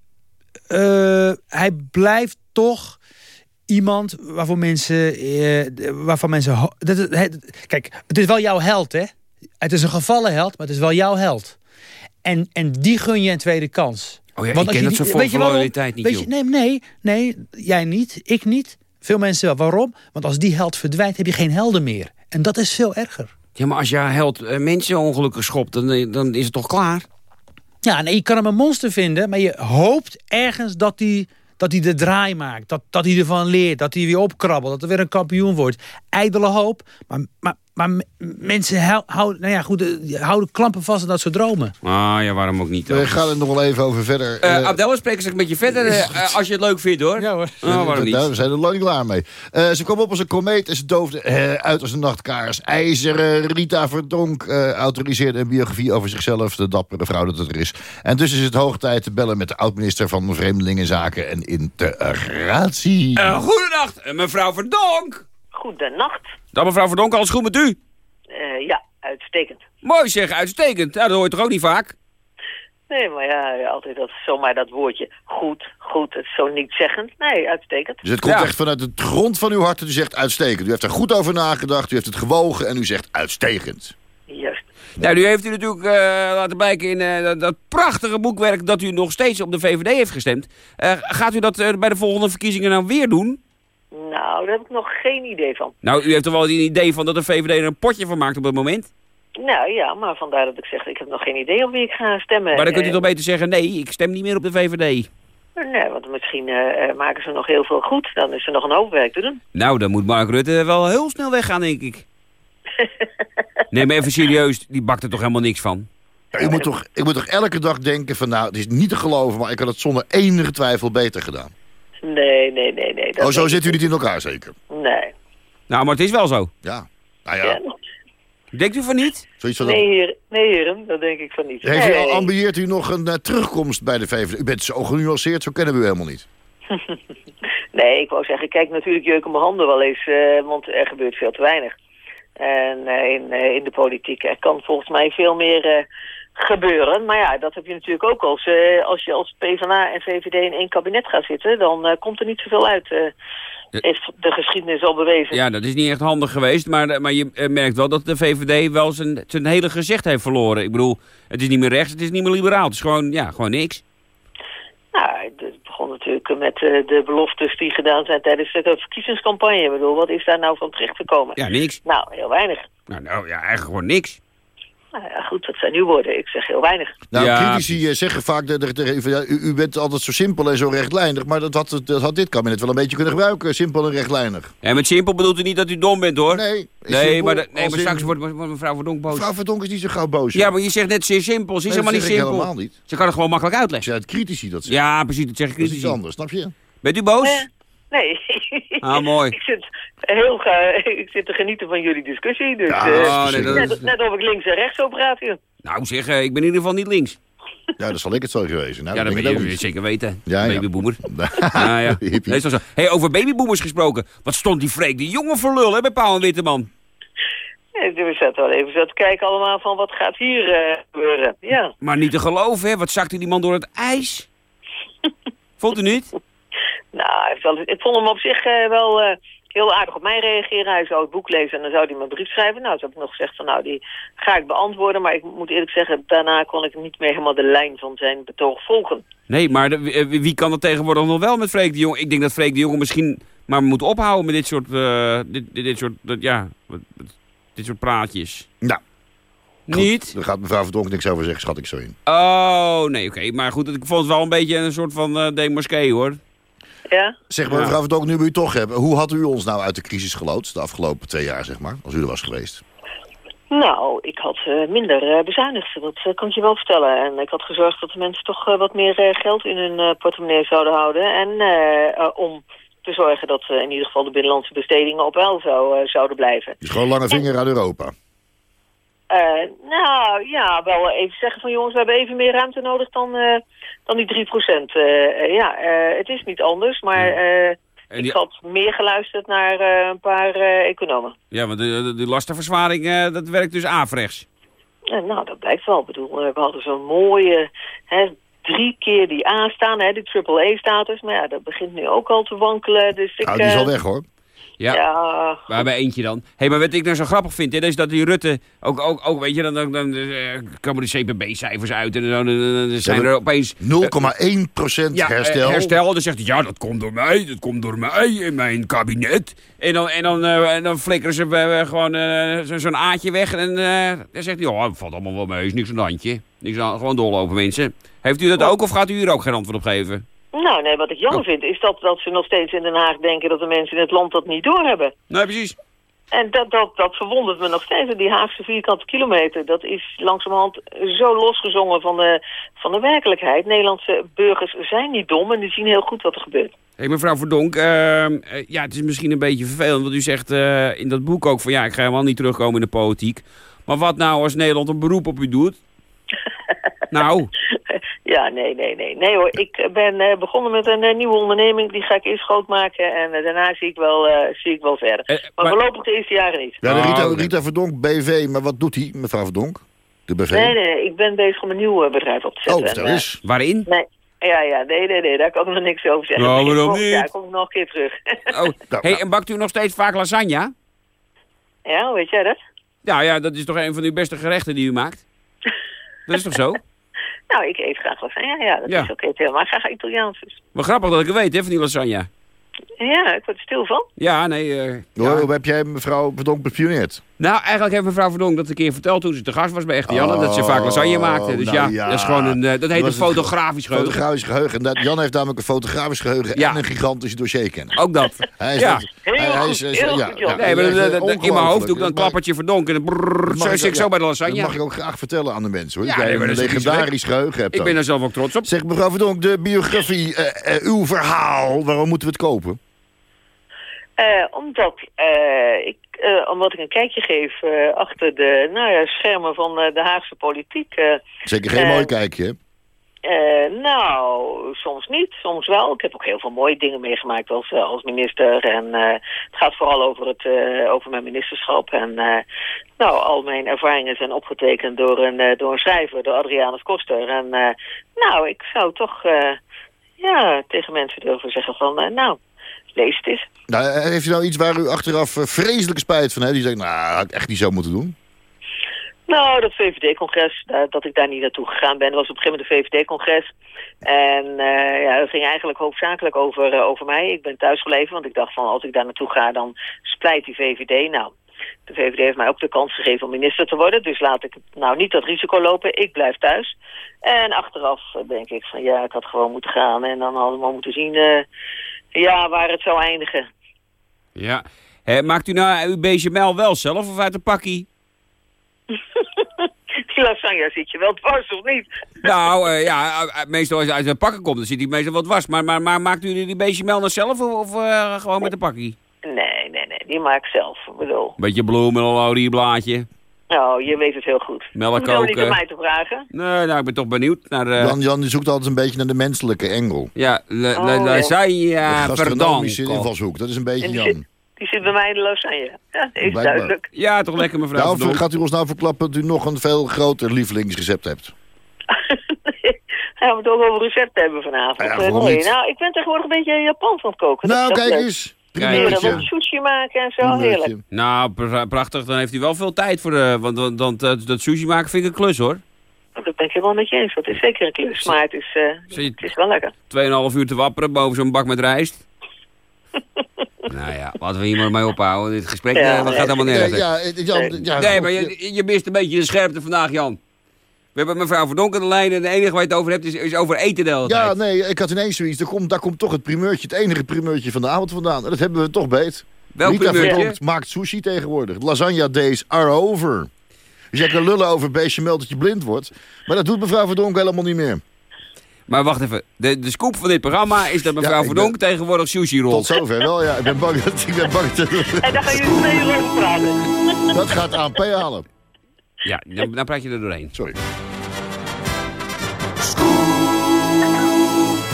Speaker 10: eh, hij blijft toch iemand waarvoor mensen... eh, waarvan mensen dat, kijk, het is wel jouw held, hè? Het is een gevallen held, maar het is wel jouw held. En, en die gun je een tweede kans.
Speaker 4: Oh ja,
Speaker 10: Want
Speaker 4: ik ken
Speaker 10: je
Speaker 4: dat van
Speaker 10: waarom?
Speaker 4: loyaliteit niet,
Speaker 10: je, nee, nee, nee, jij niet, ik niet. Veel mensen wel. Waarom? Want als die held verdwijnt, heb je geen helden meer. En dat is veel erger.
Speaker 4: Ja, maar als je held eh, mensen ongelukkig schopt, dan, eh, dan is het toch klaar?
Speaker 10: Ja, nee, je kan hem een monster vinden, maar je hoopt ergens dat hij dat hij de draai maakt. Dat, dat hij ervan leert, dat hij weer opkrabbelt, dat er weer een kampioen wordt. Ijdele hoop, maar, maar, maar mensen hou- houden, nou ja, goed, eh, houden klampen vast aan dat soort dromen.
Speaker 4: Ah ja, waarom ook niet?
Speaker 5: We gaan er nog wel even over verder.
Speaker 4: Eh
Speaker 5: Eh,
Speaker 4: Abdel, we spreken straks een beetje verder, als je het leuk vindt hoor.
Speaker 10: Ja hoor.
Speaker 4: Oh, waarom
Speaker 5: Nou, we
Speaker 4: niet?
Speaker 5: zijn er lang niet klaar mee. Eh, ze kwam op als een komeet en ze doofde uit als een nachtkaars. IJzeren Rita Verdonk eh, autoriseerde een biografie over zichzelf. De dappere vrouw dat het er is. En dus is het hoog tijd te bellen met de oud-minister van Vreemdelingenzaken en Integratie.
Speaker 4: Goedenacht, eh, mevrouw Verdonk.
Speaker 11: Goedenacht.
Speaker 4: Dan mevrouw Verdonk, alles goed met u?
Speaker 11: Eh, ja, uitstekend.
Speaker 4: Mooi zeg, uitstekend. Ja, dat hoor je toch ook niet vaak?
Speaker 11: Nee, maar ja, altijd dat, zomaar dat woordje goed, goed, het is zo niet zeggen. Nee, uitstekend.
Speaker 5: Dus het komt
Speaker 4: Ja.
Speaker 5: echt vanuit het grond van uw hart. en U zegt uitstekend. U heeft er goed over nagedacht. U heeft het gewogen en u zegt uitstekend.
Speaker 11: Juist.
Speaker 4: Nou, nu heeft u natuurlijk eh, laten blijken in eh, dat, dat prachtige boekwerk dat u nog steeds op de VVD heeft gestemd. Eh, gaat u dat eh, bij de volgende verkiezingen nou weer doen?
Speaker 11: Nou, daar heb ik nog geen idee van.
Speaker 4: Nou, u heeft er wel een idee van dat de VVD er een potje van maakt op het moment.
Speaker 11: Nou ja, maar vandaar dat ik zeg, ik heb nog geen idee op wie ik ga stemmen.
Speaker 4: Maar dan kunt u
Speaker 11: Eh,
Speaker 4: toch beter zeggen, nee, ik stem niet meer op de VVD.
Speaker 11: Nee, want misschien eh, eh, maken ze nog heel veel goed. Dan is er nog een hoop werk te doen.
Speaker 4: Nou, dan moet Mark Rutte wel heel snel weggaan, denk ik. Nee, maar even serieus, die bakt er toch helemaal niks van?
Speaker 5: Ja, u moet toch, ik moet toch elke dag denken van nou, het is niet te geloven... maar ik had het zonder enige twijfel beter gedaan.
Speaker 11: Nee, nee, nee, nee. dat
Speaker 5: oh, zo zit u niet in elkaar zeker?
Speaker 11: Nee.
Speaker 4: Nou, maar het is wel zo.
Speaker 5: Ja. Nou ja,
Speaker 11: Ja.
Speaker 4: Denkt u van niet?
Speaker 5: zoiets van...
Speaker 11: Nee, heer, nee, heren, dat denk ik van niet.
Speaker 5: Heeft u
Speaker 11: Nee.
Speaker 5: al, ambieert u nog een eh, terugkomst bij de VVD? U bent zo genuanceerd, zo kennen we u helemaal niet.
Speaker 11: Nee, ik wou zeggen, ik kijk natuurlijk jeuk op mijn handen wel eens, eh, want er gebeurt veel te weinig. En eh, in, eh, in de politiek er kan volgens mij veel meer eh, gebeuren. Maar ja, dat heb je natuurlijk ook als, eh, als je als PvdA en VVD in één kabinet gaat zitten. Dan eh, komt er niet zoveel uit, eh, heeft de geschiedenis al bewezen.
Speaker 4: Ja, dat is niet echt handig geweest, maar, maar je merkt wel dat de VVD wel zijn, zijn hele gezicht heeft verloren. Ik bedoel, het is niet meer rechts, het is niet meer liberaal. Het is gewoon, ja, gewoon niks.
Speaker 11: Nou, het begon natuurlijk met de beloftes die gedaan zijn tijdens de verkiezingscampagne. Ik bedoel, wat is daar nou van terecht gekomen?
Speaker 4: Ja, niks.
Speaker 11: Nou, heel weinig.
Speaker 4: Nou, nou ja, eigenlijk gewoon niks.
Speaker 11: Nou ja, goed, dat zijn uw woorden. Ik zeg heel weinig.
Speaker 5: Nou,
Speaker 4: Ja,
Speaker 5: critici eh, zeggen vaak, dat, ja, u, u bent altijd zo simpel en zo rechtlijnig... maar dat had, dat had dit kabinet wel een beetje kunnen gebruiken, simpel en rechtlijnig.
Speaker 4: En met simpel bedoelt u niet dat u dom bent, hoor.
Speaker 5: Nee,
Speaker 4: nee,
Speaker 5: simpel
Speaker 4: maar, nee, maar
Speaker 5: in-
Speaker 4: straks wordt, wordt mevrouw Verdonk boos.
Speaker 5: Mevrouw Verdonk is niet zo gauw boos.
Speaker 4: Ja, maar je zegt net zeer simpel. Ze is
Speaker 5: Nee,
Speaker 4: helemaal niet simpel.
Speaker 5: helemaal niet.
Speaker 4: Ze kan het gewoon makkelijk uitleggen.
Speaker 5: zei het critici dat zeggen.
Speaker 4: Ja, precies, dat zeg ik
Speaker 5: dat is iets
Speaker 4: kritisch.
Speaker 5: anders, snap je?
Speaker 4: Bent u boos?
Speaker 11: Nee.
Speaker 4: Ah, mooi.
Speaker 11: ik, zit heel ga, ik zit te genieten van jullie discussie. Dus,
Speaker 5: Ja,
Speaker 4: nee, dat is-
Speaker 11: net, net of ik links en rechts praat hier.
Speaker 4: Nou zeg, eh, ik ben in ieder geval niet links.
Speaker 5: Ja, dat zal ik het zo geweest zijn. Nou,
Speaker 4: ja,
Speaker 5: dat ik
Speaker 4: je zeker weten.
Speaker 5: Ja.
Speaker 4: Babyboomer. Ja, ja. Nee, zo. Hey, over babyboomers gesproken. Wat stond die Freek die jongen voor lul, hè, bij Paul en Witteman?
Speaker 11: Ja, we zaten wel even zo te kijken allemaal van wat gaat hier eh, gebeuren. Ja.
Speaker 4: Maar niet te geloven, hè. Wat zakte die man door het ijs? Vond u niet?
Speaker 11: Nou, hij heeft wel- ik vond hem op zich eh, wel eh, heel aardig op mij reageren. Hij zou het boek lezen en dan zou hij me een brief schrijven. Nou, toen heb ik nog gezegd van nou, die ga ik beantwoorden. Maar ik moet eerlijk zeggen, daarna kon ik niet meer helemaal de lijn van zijn betoog volgen.
Speaker 4: Nee, maar de- wie- wie kan dat tegenwoordig nog wel met Freek de Jong? Ik denk dat Freek de Jonge misschien maar moet ophouden met dit soort, eh, dit, dit, dit soort, dat, ja, dit soort praatjes.
Speaker 5: Nou,
Speaker 4: Niet?
Speaker 5: Daar gaat mevrouw Verdonk niks over zeggen, schat ik zo in.
Speaker 4: Oh, nee, oké. Maar goed, ik vond het wel een beetje een soort van eh demasqué, hoor.
Speaker 11: Ja?
Speaker 5: Zeg maar,
Speaker 4: Ja.
Speaker 5: mevrouw Verdonk, nu we u toch hebben... hoe had u ons nou uit de crisis geloodst de afgelopen twee jaar, zeg maar? Als u er was geweest.
Speaker 11: Nou, ik had eh, minder eh, bezuinigd, dat eh, kan ik je wel vertellen. En ik had gezorgd dat de mensen toch wat meer eh, geld in hun eh, portemonnee zouden houden. En om te zorgen dat eh, in ieder geval de binnenlandse bestedingen op wel zou, eh, zouden blijven.
Speaker 5: Dus gewoon lange vinger aan Europa.
Speaker 11: Eh, nou ja, wel even zeggen van jongens, we hebben even meer ruimte nodig dan, eh, dan die 3 procent. ja, eh, het is niet anders, maar eh, ik had meer geluisterd naar eh, een paar eh, economen.
Speaker 4: ja, want de, de, de lastenverzwaring, eh, dat werkt dus averechts.
Speaker 11: Eh, nou, dat blijkt wel. Ik bedoel, eh, we hadden zo'n mooie, hè, drie keer die A staan, hè, die AAA-status. Maar ja, dat begint nu ook al te wankelen. Dus ik,
Speaker 5: Nou, die is al
Speaker 11: eh,
Speaker 5: weg, hoor.
Speaker 4: Ja,
Speaker 11: Ja,
Speaker 4: maar bij eentje dan. hey, maar wat ik nou zo grappig vind, hè, is dat die Rutte... Ook, ook, ook weet je, dan, dan, dan eh, komen de CPB-cijfers uit... en dan, dan, dan- dan zijn er opeens...
Speaker 5: 0,1 procent
Speaker 4: Ja,
Speaker 5: herstel.
Speaker 4: eh, herstel. Dan zegt hij, ja, dat komt door mij, dat komt door mij in mijn kabinet. En dan, en dan, eh, en dan flikkeren ze eh, gewoon eh, zo- zo'n aatje weg. En eh, dan zegt hij, ja, dat valt allemaal wel mee, is niks aan het handje. Niks aan, gewoon doorlopen, mensen. Heeft u dat ook of gaat u hier ook geen antwoord op geven?
Speaker 11: Nou nee, wat ik jammer
Speaker 4: Oh.
Speaker 11: vind is dat, dat ze nog steeds in Den Haag denken dat de mensen in het land dat niet doorhebben.
Speaker 4: Nee, precies.
Speaker 11: En dat, dat, dat verwondert me nog steeds. Die Haagse vierkante kilometer, dat is langzamerhand zo losgezongen van de, van de werkelijkheid. Nederlandse burgers zijn niet dom en die zien heel goed wat er gebeurt.
Speaker 4: Hé, mevrouw Verdonk, eh, eh, ja, het is misschien een beetje vervelend, want u zegt eh, in dat boek ook van ja, ik ga helemaal niet terugkomen in de politiek. Maar wat nou als Nederland een beroep op u doet? nou,
Speaker 11: Ja, nee, nee, nee. Nee hoor, ik eh, ben eh, begonnen met een eh, nieuwe onderneming. Die ga ik eerst groot maken en daarna zie ik wel, eh, zie ik wel verder.
Speaker 4: Eh,
Speaker 11: maar,
Speaker 4: maar-
Speaker 11: voorlopig de eerste jaren niet.
Speaker 5: Ja, de Rita,
Speaker 4: Oh,
Speaker 5: Rita Verdonk, BV. Maar wat doet hij, mevrouw Verdonk? De BV?
Speaker 11: Nee, nee, ik ben bezig om een nieuw bedrijf op te zetten.
Speaker 5: Oh, vertel
Speaker 11: eh,
Speaker 5: eens.
Speaker 4: waarin?
Speaker 11: Nee, ja, ja, nee, nee, nee, daar kan ik nog niks over zeggen.
Speaker 4: Nou,
Speaker 11: Nee,
Speaker 4: waarom niet?
Speaker 11: kom ik nog een keer terug.
Speaker 4: Oh,
Speaker 5: Nou,
Speaker 4: hey, en bakt u nog steeds vaak lasagne?
Speaker 11: ja, hoe weet jij dat?
Speaker 4: Ja, ja, dat is toch een van uw beste gerechten die u maakt? Dat is toch zo?
Speaker 11: Nou, ik eet graag lasagne. Ja, ja dat
Speaker 4: Ja.
Speaker 11: is ook eet helemaal graag Italiaans. Dus.
Speaker 4: Maar grappig dat ik het weet, hè, van die lasagne.
Speaker 11: Ja, ik word er stil van.
Speaker 4: Ja, nee. eh,
Speaker 5: Hoe,
Speaker 4: ja.
Speaker 5: hoe heb jij mevrouw Verdonk bespioneerd?
Speaker 4: Nou, eigenlijk heeft mevrouw Verdonk dat een keer verteld toen ze te gast was bij Echte Janne. dat ze vaak lasagne maakte. Dus
Speaker 5: nou
Speaker 4: ja,
Speaker 5: ja.
Speaker 4: dat is gewoon een, eh, dat heet een fotografisch geheugen.
Speaker 5: Fotografisch geheugen. En dat, Jan heeft namelijk een fotografisch geheugen
Speaker 4: Ja.
Speaker 5: en een gigantisch dossier kennen.
Speaker 4: Ook dat.
Speaker 5: Hij is
Speaker 4: Ja.
Speaker 11: Heel
Speaker 5: hij
Speaker 11: goed,
Speaker 5: is- is-
Speaker 11: heel
Speaker 5: ja,
Speaker 11: goed,
Speaker 5: ja,
Speaker 4: Nee, maar dat-
Speaker 5: eh,
Speaker 4: dat- in mijn hoofd doe ik dan
Speaker 5: Dat
Speaker 4: een klappertje verdonk en dan zo
Speaker 5: ik
Speaker 4: zit ik
Speaker 5: ook-
Speaker 4: zo bij de lasagne.
Speaker 5: Dat mag ik ook graag vertellen aan de mensen. Hoor.
Speaker 4: Ja,
Speaker 5: dat jij
Speaker 4: nee,
Speaker 5: een legendarisch geheugen hebt.
Speaker 4: Ik ben daar zelf ook trots op.
Speaker 5: Zeg mevrouw Verdonk, de biografie, eh, uw verhaal, waarom moeten we het kopen?
Speaker 11: Eh, omdat, eh, ik, eh, omdat ik een kijkje geef eh, achter de nou ja, schermen van eh, de Haagse politiek.
Speaker 5: Zeker geen mooi kijkje,
Speaker 11: nou, soms niet, soms wel. Ik heb ook heel veel mooie dingen meegemaakt als, als minister. En het gaat vooral over, het, over mijn ministerschap. En nou, al mijn ervaringen zijn opgetekend door een, door een schrijver, door Adrianus Koster. En nou, ik zou toch ja, tegen mensen durven zeggen van, nou, lees het eens.
Speaker 5: Nou, eh, heeft u nou iets waar u achteraf eh, vreselijke spijt van hebt? Die zegt, nou, had ik echt niet zo moeten doen.
Speaker 11: Nou, dat VVD-congres, da- dat ik daar niet naartoe gegaan ben, was op een gegeven moment een VVD-congres. En eh, ja, dat ging eigenlijk hoofdzakelijk over, eh, over mij. Ik ben thuisgebleven, want ik dacht van als ik daar naartoe ga, dan splijt die VVD. Nou, de VVD heeft mij ook de kans gegeven om minister te worden. Dus laat ik nou niet dat risico lopen. Ik blijf thuis. En achteraf eh, denk ik van ja, ik had gewoon moeten gaan. En dan hadden we moeten zien eh, ja, waar het zou eindigen.
Speaker 4: Ja. Maakt u nou uw bechamel wel zelf of uit een pakkie?
Speaker 11: Die lasagne zit je wel dwars of niet?
Speaker 4: Nou, eh, ja, eh, meestal als je uit een pakken komt, dan zit hij meestal wat was. Maar, maar, maar maakt u die bechamel nou zelf of, of eh, gewoon met een pakkie?
Speaker 11: Nee, nee, nee, die maak ik zelf. Ik bedoel,
Speaker 4: Beetje bloemen, een olieblaadje,
Speaker 11: nou, je weet het heel goed.
Speaker 4: melk
Speaker 11: Hoezo niet aan mij te vragen?
Speaker 4: Nee, nou, ik ben toch benieuwd naar... eh,
Speaker 5: Jan, Jan die zoekt altijd een beetje naar de menselijke engel.
Speaker 4: ja, la,
Speaker 11: Oh,
Speaker 4: la,
Speaker 11: ja.
Speaker 5: gastronomische invalshoek, dat is een beetje
Speaker 11: die
Speaker 5: Jan.
Speaker 11: zit, die zit bij mij in de lasagne. Ja, is
Speaker 5: Blijkbaar.
Speaker 11: duidelijk.
Speaker 4: Ja, toch lekker mevrouw
Speaker 5: Nou, gaat u ons nou verklappen dat u nog een veel groter lievelingsrecept hebt?
Speaker 11: Gaan we het ook over recepten hebben vanavond.
Speaker 5: Ja,
Speaker 11: Eh, nee, nou, ik ben tegenwoordig een beetje Japans aan het koken.
Speaker 5: Nou,
Speaker 11: dat
Speaker 5: kijk
Speaker 11: leuk.
Speaker 5: eens.
Speaker 4: Kijk.
Speaker 11: Ja, wat sushi maken en zo, heerlijk.
Speaker 4: Nou, pra- prachtig, dan heeft hij wel veel tijd voor de... Want, want, want eh, dat sushi maken vind ik een klus, hoor.
Speaker 11: Dat ben ik helemaal met je eens. Dat is zeker een klus, maar het is, eh, het is wel lekker.
Speaker 4: 2,5 uur te wapperen boven zo'n bak met rijst. nou ja, laten we hier maar mee ophouden. Dit gesprek
Speaker 11: Ja,
Speaker 4: eh, gaat helemaal nergens.
Speaker 5: ja, Jan, ja,
Speaker 4: nee, maar je, je mist een beetje de scherpte vandaag, Jan. We hebben mevrouw Verdonk aan de lijn en het enige waar je het over hebt is, is over eten de hele
Speaker 5: Ja,
Speaker 4: tijd.
Speaker 5: nee, ik had ineens zoiets. Daar komt, daar komt toch het primeurtje, het enige primeurtje van de avond vandaan. En dat hebben we toch beet.
Speaker 4: Welk
Speaker 5: Rita
Speaker 4: primeurtje?
Speaker 5: Verdonk maakt sushi tegenwoordig. Lasagna days are over. Dus jij kan lullen over bechamel dat je blind wordt. Maar dat doet mevrouw Verdonk helemaal niet meer.
Speaker 4: Maar wacht even, de, de scoop van dit programma is dat mevrouw
Speaker 5: ik
Speaker 4: Verdonk tegenwoordig sushi
Speaker 5: Tot
Speaker 4: rolt.
Speaker 5: zover wel, ja. Ik ben bang dat ik ben bang dat,
Speaker 11: En daar gaan jullie twee uur over praten.
Speaker 5: dat gaat ANP halen.
Speaker 4: Ja, dan, dan praat je er doorheen.
Speaker 5: Sorry.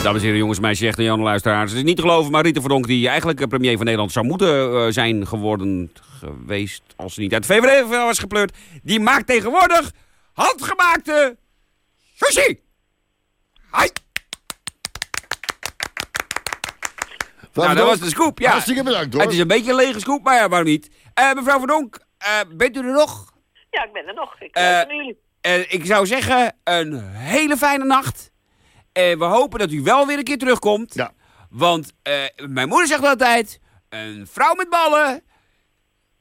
Speaker 4: Dames en heren, jongens, meisjes, echt en Jan luisteraars. Het is niet te geloven, maar Rita Verdonk, die eigenlijk eh, premier van Nederland zou moeten eh, zijn geworden geweest... als ze niet uit de VVD was gepleurd... die maakt tegenwoordig handgemaakte sushi. Hai! Nou, dat was de scoop, ja.
Speaker 5: Hartstikke bedankt, hoor.
Speaker 4: Het is een beetje een lege scoop, maar ja, waarom niet? Eh, mevrouw Van Donk, eh, bent u er nog?
Speaker 11: Ja, ik ben er nog. Ik naar jullie.
Speaker 4: Ik zou zeggen, een hele fijne nacht. En we hopen dat u wel weer een keer terugkomt.
Speaker 5: Ja.
Speaker 4: Want eh, mijn moeder zegt altijd, een vrouw met ballen...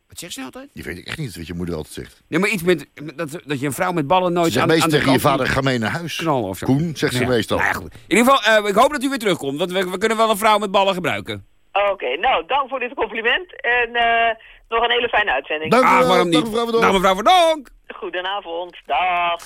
Speaker 4: Wat zegt ze nou altijd?
Speaker 5: Die weet ik echt niet wat je moeder altijd zegt.
Speaker 4: Nee, maar iets met, dat, dat je een vrouw met ballen
Speaker 5: Ze
Speaker 4: nooit
Speaker 5: zegt
Speaker 4: aan,
Speaker 5: meestal
Speaker 4: aan de
Speaker 5: tegen je vader, ga mee naar huis.
Speaker 4: knallen of zo.
Speaker 5: Koen, zegt ze
Speaker 4: Ja.
Speaker 5: meestal.
Speaker 4: Nou ja, goed. In ieder geval, eh, ik hoop dat u weer terugkomt. Want we, we kunnen wel een vrouw met ballen gebruiken.
Speaker 11: Oké, nou, dank voor dit compliment. En eh, nog een hele fijne uitzending.
Speaker 5: Dank u
Speaker 4: Ah,
Speaker 5: wel, mevrouw Van
Speaker 11: Goedenavond. Dag.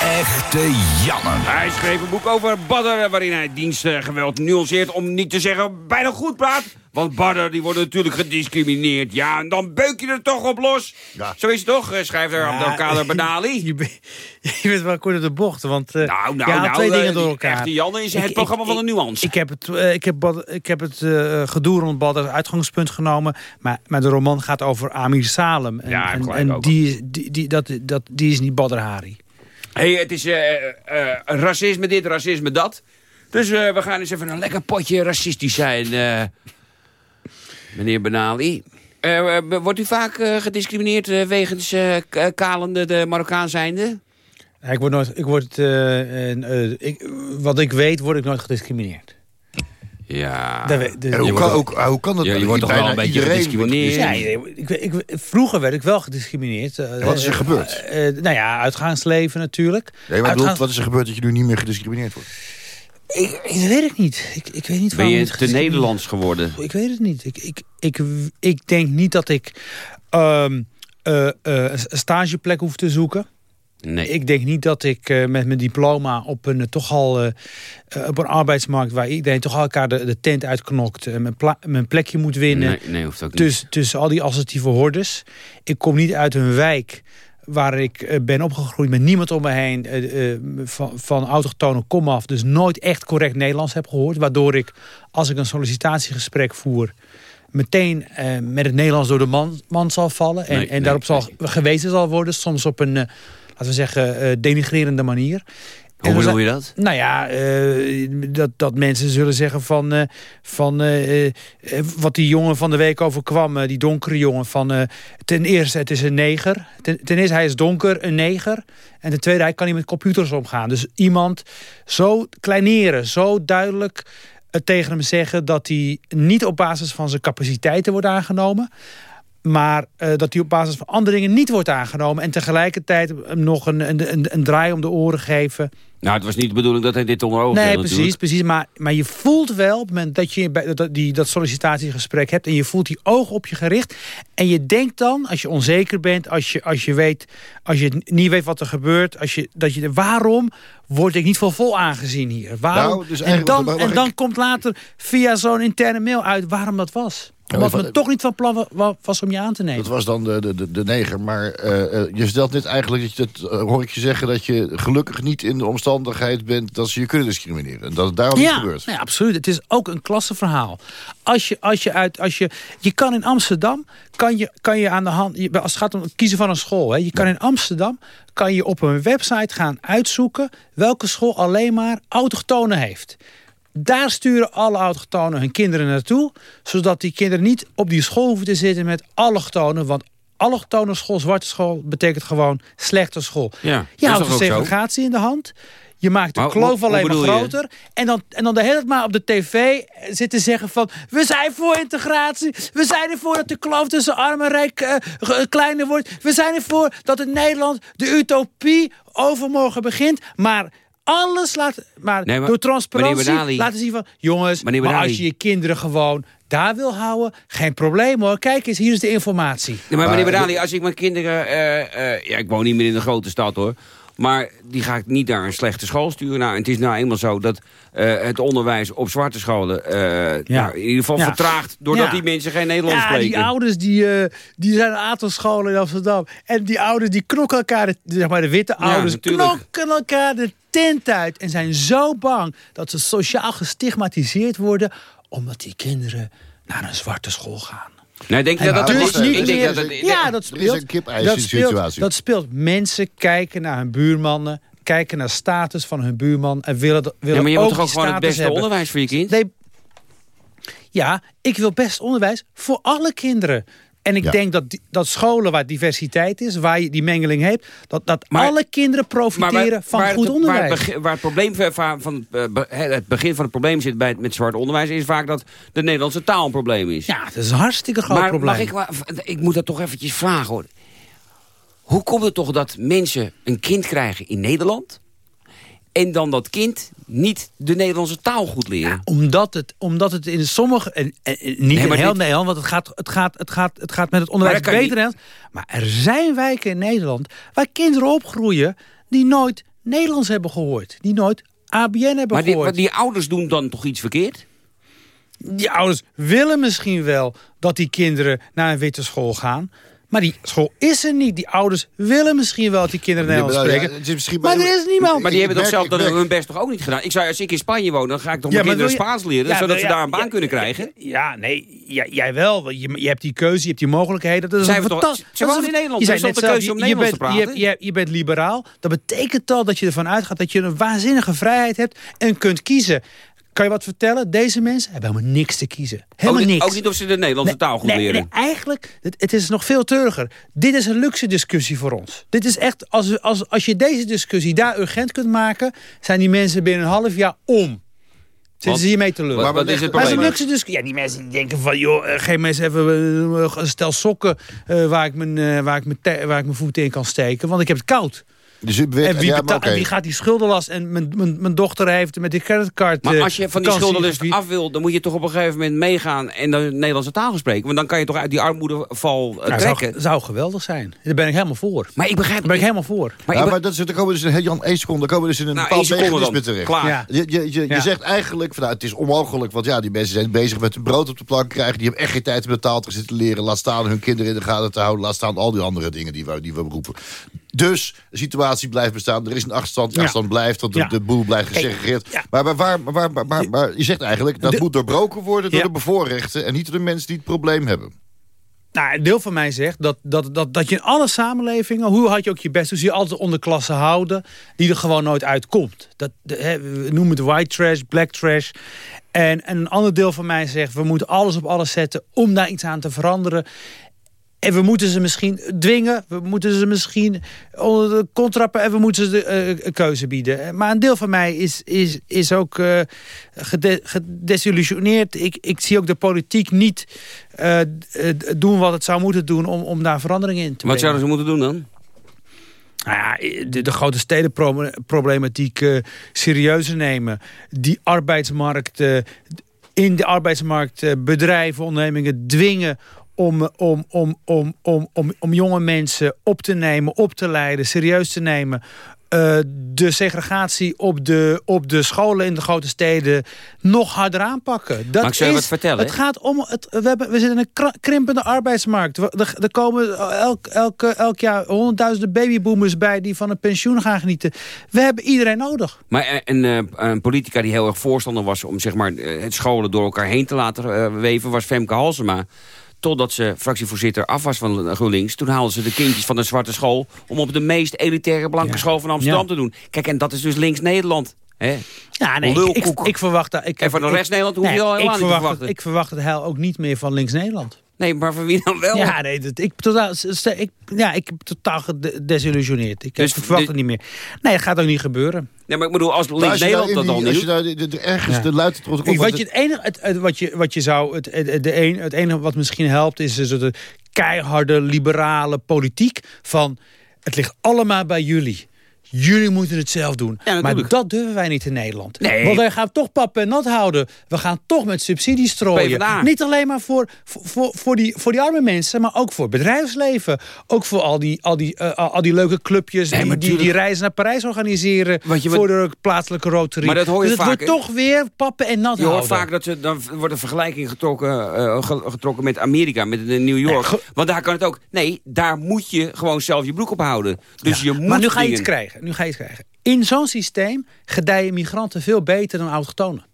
Speaker 3: Echte jammer.
Speaker 4: Hij schreef een boek over Badder, waarin hij dienstgeweld nuanceert om niet te zeggen bijna goed praat. Want Badder, die worden natuurlijk gediscrimineerd. Ja, en dan beuk je er toch op los.
Speaker 5: Ja.
Speaker 4: Zo is het toch, eh, schrijft er Abdelkader Benali.
Speaker 10: Je, bent- je bent wel kort op de bocht, want eh
Speaker 4: Nou, nou,
Speaker 10: je haalt
Speaker 4: nou,
Speaker 10: twee
Speaker 4: eh,
Speaker 10: dingen door
Speaker 4: die
Speaker 10: elkaar.
Speaker 4: Echte Janne is het
Speaker 10: Ik-
Speaker 4: programma
Speaker 10: ik-
Speaker 4: van de nuance.
Speaker 10: Ik heb het, eh, ik heb, Bad- ik heb het eh, gedoe rond Badr als uitgangspunt genomen. Maar, maar de roman gaat over Amir Salem. En,
Speaker 4: Ja,
Speaker 10: en, die, is- die, die, dat, dat, die is niet Badr Hari.
Speaker 4: hey, het is eh, eh, racisme dit, racisme dat. Dus eh, we gaan eens even een lekker potje racistisch zijn, eh, meneer Benali. Eh, eh, wordt u vaak eh, gediscrimineerd wegens eh, kalende de Marokkaan zijnde?
Speaker 10: Ja, Ik word nooit, ik word, eh, en, eh, ik, wat ik weet, word ik nooit gediscrimineerd.
Speaker 4: Ja.
Speaker 10: Dat dus-
Speaker 5: En hoe, kan, ook, hoe kan dat?
Speaker 4: Ja, je wordt toch wel
Speaker 5: Bijna
Speaker 4: een beetje
Speaker 5: iedereen
Speaker 4: gediscrimineerd.
Speaker 10: Ja, ik, ik, vroeger werd ik wel gediscrimineerd.
Speaker 5: Wat is er gebeurd?
Speaker 10: nou ja, uitgaansleven natuurlijk.
Speaker 5: Nee, maar
Speaker 10: Uitgaans-
Speaker 5: wat is er gebeurd dat je nu niet meer gediscrimineerd wordt?
Speaker 10: Ik, ik weet het niet. Ik, ik weet niet
Speaker 4: Ben je te Nederlands geworden?
Speaker 10: Ik weet het niet. Ik, ik, ik, ik denk niet dat ik ehm, eh, eh, een stageplek hoef te zoeken.
Speaker 4: Nee.
Speaker 10: Ik denk niet dat ik eh, met mijn diploma op een toch al op een arbeidsmarkt waar iedereen toch al elkaar de, de tent uitknokt, eh, mijn, mijn plekje moet winnen.
Speaker 4: nee, nee, hoeft ook niet.
Speaker 10: Tussen, tussen al die assertieve hordes. Ik kom niet uit een wijk waar ik eh, ben opgegroeid met niemand om me heen eh, eh, van, van autochtone komaf. Dus nooit echt correct Nederlands heb gehoord. Waardoor ik, als ik een sollicitatiegesprek voer, meteen met het Nederlands door de man, man zal vallen. En,
Speaker 4: Nee,
Speaker 10: en
Speaker 4: nee,
Speaker 10: daarop zal
Speaker 4: nee.
Speaker 10: gewezen zal worden. Soms op een, laten we zeggen, eh, denigrerende manier.
Speaker 4: Hoe bedoel
Speaker 10: zijn-
Speaker 4: je dat?
Speaker 10: nou ja, eh, dat, dat mensen zullen zeggen van, eh, van eh, wat die jongen van de week overkwam, die donkere jongen. Van, ten eerste, het is een neger. Ten, ten eerste, hij is donker, een neger. En ten tweede, hij kan niet met computers omgaan. Dus iemand zo kleineren, zo duidelijk tegen hem zeggen dat hij niet op basis van zijn capaciteiten wordt aangenomen. Maar eh, dat hij op basis van andere dingen niet wordt aangenomen. En tegelijkertijd hem nog een, een, een, een draai om de oren geven.
Speaker 4: Nou, het was niet de bedoeling dat hij dit onder ogen
Speaker 10: Nee,
Speaker 4: had
Speaker 10: precies,
Speaker 4: natuurlijk.
Speaker 10: precies. Maar, maar je voelt wel op het moment dat je bij dat, die, dat sollicitatiegesprek hebt... en je voelt die ogen op je gericht. En je denkt dan, als je onzeker bent, als je, als je, weet, als je niet weet wat er gebeurt... Als je, dat je, waarom word ik niet voor vol aangezien hier? Waarom?
Speaker 5: Nou, dus
Speaker 10: en dan, en
Speaker 5: ik-
Speaker 10: dan komt later via zo'n interne mail uit waarom dat was.
Speaker 5: Wat-
Speaker 10: men toch niet van plan wa- wa- was om je aan te nemen.
Speaker 5: Dat was dan de, de, de, neger. Maar eh, eh, je stelt net eigenlijk, dat je, dat, eh, hoor ik je zeggen... dat je gelukkig niet in de omstandigheid bent dat ze je kunnen discrimineren. En dat het daarom niet
Speaker 10: ja,
Speaker 5: gebeurt.
Speaker 10: nee, absoluut. Het is ook een klassenverhaal. Als je, als je uit, als je, je kan in Amsterdam, kan je, kan je aan de hand, als het gaat om het kiezen van een school, hè, je kan in Amsterdam, kan je op een website gaan uitzoeken welke school alleen maar autochtonen heeft. Daar sturen alle autochtonen hun kinderen naartoe, zodat die kinderen niet op die school hoeven te zitten met allochtonen, want allochtone school, zwarte school, betekent gewoon slechte school.
Speaker 4: Ja,
Speaker 10: Je houdt de segregatie in de hand. Je maakt de
Speaker 4: Maar
Speaker 10: kloof
Speaker 4: hoe- hoe
Speaker 10: alleen maar
Speaker 4: je?
Speaker 10: groter. En dan, en dan de hele tijd maar op de tv zitten zeggen van... we zijn voor integratie. We zijn ervoor dat de kloof tussen arm en rijk eh, ge- kleiner wordt. We zijn ervoor dat in Nederland de utopie overmorgen begint. Maar alles laat... Maar,
Speaker 4: Nee, maar-
Speaker 10: door transparantie
Speaker 4: Benali.
Speaker 10: laten zien van... jongens, maar
Speaker 4: Benali.
Speaker 10: als je je kinderen gewoon daar wil houden... geen probleem hoor. Kijk eens, hier is de informatie.
Speaker 4: Maar meneer Benali, als ik mijn kinderen... eh, eh, ja, ik woon niet meer in een grote stad, hoor. Maar die ga ik niet naar een slechte school sturen. Nou, het is nou eenmaal zo dat eh, het onderwijs op zwarte scholen... eh, nou, in ieder geval
Speaker 10: Ja.
Speaker 4: vertraagt... doordat
Speaker 10: Ja.
Speaker 4: die mensen geen Nederlands
Speaker 10: ja,
Speaker 4: spreken.
Speaker 10: die ouders die, eh, die zijn een aantal scholen in Amsterdam. En die ouders die knokken elkaar, de, zeg maar de witte
Speaker 4: Ja,
Speaker 10: ouders,
Speaker 4: natuurlijk.
Speaker 10: knokken elkaar de tent uit. En zijn zo bang dat ze sociaal gestigmatiseerd worden. Omdat die kinderen naar een zwarte school gaan.
Speaker 4: Nee, denk je
Speaker 5: En
Speaker 4: dat dat
Speaker 5: dus
Speaker 4: is?
Speaker 5: niet
Speaker 4: Ik denk
Speaker 5: meer-
Speaker 4: dat het...
Speaker 10: Ja, dat
Speaker 5: Er is
Speaker 10: speelt.
Speaker 5: een
Speaker 10: dat, speelt
Speaker 5: situatie.
Speaker 10: dat speelt. Mensen kijken naar hun buurmannen. Kijken naar status van hun buurman. En willen, willen
Speaker 4: Ja, maar je
Speaker 10: ook
Speaker 4: moet toch ook gewoon het beste
Speaker 10: hebben.
Speaker 4: onderwijs voor je kind?
Speaker 10: Nee, ja, ik wil best onderwijs voor alle kinderen. En ik
Speaker 5: Ja.
Speaker 10: denk dat, dat scholen waar diversiteit is, waar je die mengeling hebt... dat, dat
Speaker 4: Maar-
Speaker 10: alle kinderen profiteren
Speaker 4: waar-
Speaker 10: van
Speaker 4: waar
Speaker 10: goed
Speaker 4: het,
Speaker 10: onderwijs.
Speaker 4: Waar het, begin, waar het probleem van, van het, eh, het begin van het probleem zit bij het, met zwart onderwijs... is vaak dat de Nederlandse taal een probleem is.
Speaker 10: Ja, dat is een hartstikke groot
Speaker 4: maar
Speaker 10: probleem.
Speaker 4: mag ik, maar- ik moet dat toch eventjes vragen hoor. Hoe komt het toch dat mensen een kind krijgen in Nederland... en dan dat kind niet de Nederlandse taal goed leren?
Speaker 10: Omdat het, omdat het in sommige... En, niet
Speaker 4: Nee,
Speaker 10: in heel
Speaker 4: dit-
Speaker 10: Nederland, want het gaat, het, gaat, het, gaat, het gaat met het onderwijs
Speaker 4: Maar
Speaker 10: beter Nederland. Maar er zijn wijken in Nederland waar kinderen opgroeien... die nooit Nederlands hebben gehoord. Die nooit ABN hebben
Speaker 4: Maar die,
Speaker 10: gehoord.
Speaker 4: maar die ouders doen dan toch iets verkeerd?
Speaker 10: Die ouders willen misschien wel dat die kinderen naar een witte school gaan... Maar die school is er niet. Die ouders willen misschien wel dat die kinderen Nederlands
Speaker 5: ja,
Speaker 10: spreken. maar er is niemand.
Speaker 4: Maar die hebben toch zelf
Speaker 5: merk-
Speaker 4: hun best toch ook niet gedaan? Ik zou, als ik in Spanje woon, dan ga ik toch
Speaker 10: Ja,
Speaker 4: mijn kinderen Spaans leren...
Speaker 10: Ja,
Speaker 4: zodat ze daar een baan
Speaker 10: ja,
Speaker 4: kunnen krijgen.
Speaker 10: Ja, nee, ja, jij wel. Je, je hebt die keuze, je hebt die mogelijkheden. Dat is
Speaker 4: Zijn
Speaker 10: een
Speaker 4: we toch-
Speaker 10: fantastisch-
Speaker 4: ze
Speaker 10: dat is
Speaker 4: wonen in Nederland,
Speaker 10: je
Speaker 4: dus dat de
Speaker 10: zelf,
Speaker 4: keuze om Nederlands
Speaker 10: bent-
Speaker 4: te
Speaker 10: je
Speaker 4: praten?
Speaker 10: je bent liberaal. Dat betekent al dat je ervan uitgaat dat je een waanzinnige vrijheid hebt en kunt kiezen. Kan je wat vertellen? Deze mensen hebben helemaal niks te kiezen. Helemaal
Speaker 4: ook,
Speaker 10: niks.
Speaker 4: ook niet of ze de Nederlandse taal goed
Speaker 10: nee,
Speaker 4: leren.
Speaker 10: nee, eigenlijk, het, het is nog veel treuriger. Dit is een luxe discussie voor ons. Dit is echt, als, als, als je deze discussie daar urgent kunt maken... zijn die mensen binnen een half jaar om. Zitten ze hiermee te lullen.
Speaker 4: Wat- wat is het
Speaker 10: Maar
Speaker 4: probleem?
Speaker 10: een luxe discussie. Ja, die mensen die denken van... joh, eh, geef me eens even eh, een stel sokken... eh, waar, ik mijn, eh, waar, ik mijn waar ik mijn voeten in kan steken. Want ik heb het koud.
Speaker 5: Dus u beweert-
Speaker 10: En wie,
Speaker 5: ja, maar
Speaker 10: betaalt-
Speaker 5: oké.
Speaker 10: en wie gaat die schuldenlast? En mijn, mijn, mijn dochter heeft met die creditcard...
Speaker 4: Maar
Speaker 10: eh,
Speaker 4: als je van die
Speaker 10: gevierd.
Speaker 4: af wil... dan moet je toch op een gegeven moment meegaan en de Nederlandse taal spreken. Want dan kan je toch uit die armoedeval eh,
Speaker 10: Nou,
Speaker 4: trekken.
Speaker 10: zou, zou geweldig zijn. Daar ben ik helemaal voor.
Speaker 4: Maar ik begrijp...
Speaker 10: Daar ben ik helemaal voor.
Speaker 4: Maar
Speaker 5: ja, maar dat is, dan komen we dus in, Jan, één seconde, dan komen we dus in een
Speaker 4: Nou,
Speaker 5: bepaald
Speaker 4: één seconde
Speaker 5: mechanisme
Speaker 4: dan.
Speaker 5: terecht.
Speaker 4: Klaar.
Speaker 10: Ja.
Speaker 5: Je, je, je,
Speaker 10: Ja.
Speaker 5: je zegt eigenlijk, van, nou, het is onmogelijk, want ja, die mensen zijn bezig met hun brood op de plank krijgen. Die hebben echt geen tijd om de taal te zitten leren. Laat staan hun kinderen in de gaten te houden. Laat staan al die andere dingen die we, die we roepen. Dus de situatie blijft bestaan. Er is een achterstand.
Speaker 10: Ja.
Speaker 5: achterstand blijft, want de, de boel blijft gesegregeerd. Maar, maar, waar, maar, waar, je zegt eigenlijk, dat
Speaker 10: De-
Speaker 5: moet doorbroken worden door de bevoorrechten. En niet door de mensen die het probleem hebben.
Speaker 10: Nou, een deel van mij zegt dat, dat, dat, dat je in alle samenlevingen... hoe had je ook je best zie je altijd onderklasse houden... die er gewoon nooit uitkomt. Dat, de, we noemen het white trash, black trash. En, en een ander deel van mij zegt... we moeten alles op alles zetten om daar iets aan te veranderen... En we moeten ze misschien dwingen. We moeten ze misschien onder de kont trappen. En we moeten ze eh, een keuze bieden. Maar een deel van mij is, is, is ook eh, gede- gedesillusioneerd. Ik, ik zie ook de politiek niet eh, eh, doen wat het zou moeten doen... om, om daar verandering in te
Speaker 4: Wat zouden ze moeten doen dan?
Speaker 10: Nou ja, de, de grote stedenproblematiek eh serieuzer nemen. Die arbeidsmarkt, eh, in de arbeidsmarkt eh, bedrijven, ondernemingen dwingen om, om, om, om, om, om, om jonge mensen op te nemen, op te leiden, serieus te nemen. Eh, de segregatie op de, op de scholen in de grote steden nog harder aanpakken. Dat
Speaker 4: Maar ik je
Speaker 10: is,
Speaker 4: wat vertellen,
Speaker 10: Het gaat om, het, we, hebben, we zitten in een krimpende arbeidsmarkt. Er, er komen elk, elk, elk jaar honderdduizenden babyboomers bij die van een pensioen gaan genieten. We hebben iedereen nodig.
Speaker 4: Maar een, een, eh, een politica die heel erg voorstander was... om zeg maar, eh, het scholen door elkaar heen te laten eh, weven... was Femke Halsema. Totdat ze fractievoorzitter af was van GroenLinks. Toen haalden ze de kindjes van de zwarte school... om op de meest elitaire blanke
Speaker 10: Ja.
Speaker 4: school van Amsterdam
Speaker 10: Ja.
Speaker 4: te doen. Kijk, en dat is dus links-Nederland. hè?
Speaker 10: Ja, nee, ik, ik, verwacht dat. Ik,
Speaker 4: En van
Speaker 10: ik-
Speaker 4: Rechts-Nederland hoef je al helemaal
Speaker 10: ik
Speaker 4: niet te
Speaker 10: het-
Speaker 4: verwachten.
Speaker 10: Ik verwacht het heil ook niet meer van links-Nederland.
Speaker 4: Nee, maar van wie dan wel?
Speaker 10: Ja, nee, dat, ik, totaal, ik, ja, ik heb totaal gedesillusioneerd. Ik,
Speaker 4: Dus
Speaker 10: ik verwacht het niet meer. Nee, het gaat ook niet gebeuren.
Speaker 4: Nee, maar ik bedoel, als
Speaker 5: nou
Speaker 4: dat al niet
Speaker 5: Als je nou de- de- ergens
Speaker 10: Ja.
Speaker 5: de luid
Speaker 10: wat, je het enige, het, het- wat, je, wat je zou, het, het, de een, het enige wat misschien helpt, is een soort keiharde liberale politiek van het ligt allemaal bij jullie. Jullie moeten het zelf doen.
Speaker 4: Ja,
Speaker 10: maar dat durven wij niet in Nederland.
Speaker 4: Nee.
Speaker 10: Want wij gaan toch pap en nat houden. We gaan toch met subsidies strooien.
Speaker 4: PvdA.
Speaker 10: Niet alleen maar voor, voor, voor, die, voor die arme mensen, maar ook voor het bedrijfsleven. Ook voor al die, al die, eh, al die leuke clubjes
Speaker 4: Nee,
Speaker 10: die, die, die reizen naar Parijs organiseren.
Speaker 4: Wat je-
Speaker 10: voor de plaatselijke Rotary.
Speaker 4: Maar dat hoor je
Speaker 10: dus het
Speaker 4: vaak,
Speaker 10: wordt toch weer pappen en nat
Speaker 4: Je hoort
Speaker 10: houden.
Speaker 4: vaak dat ze, dan wordt een vergelijking getrokken, eh, ge- getrokken met Amerika, met New York. Want daar kan het ook. Nee, daar moet je gewoon zelf je broek op houden. Dus je moet
Speaker 10: maar nu ga je
Speaker 4: dingen-
Speaker 10: iets krijgen. Nu ga je krijgen. In zo'n systeem gedijen migranten veel beter dan autochtonen.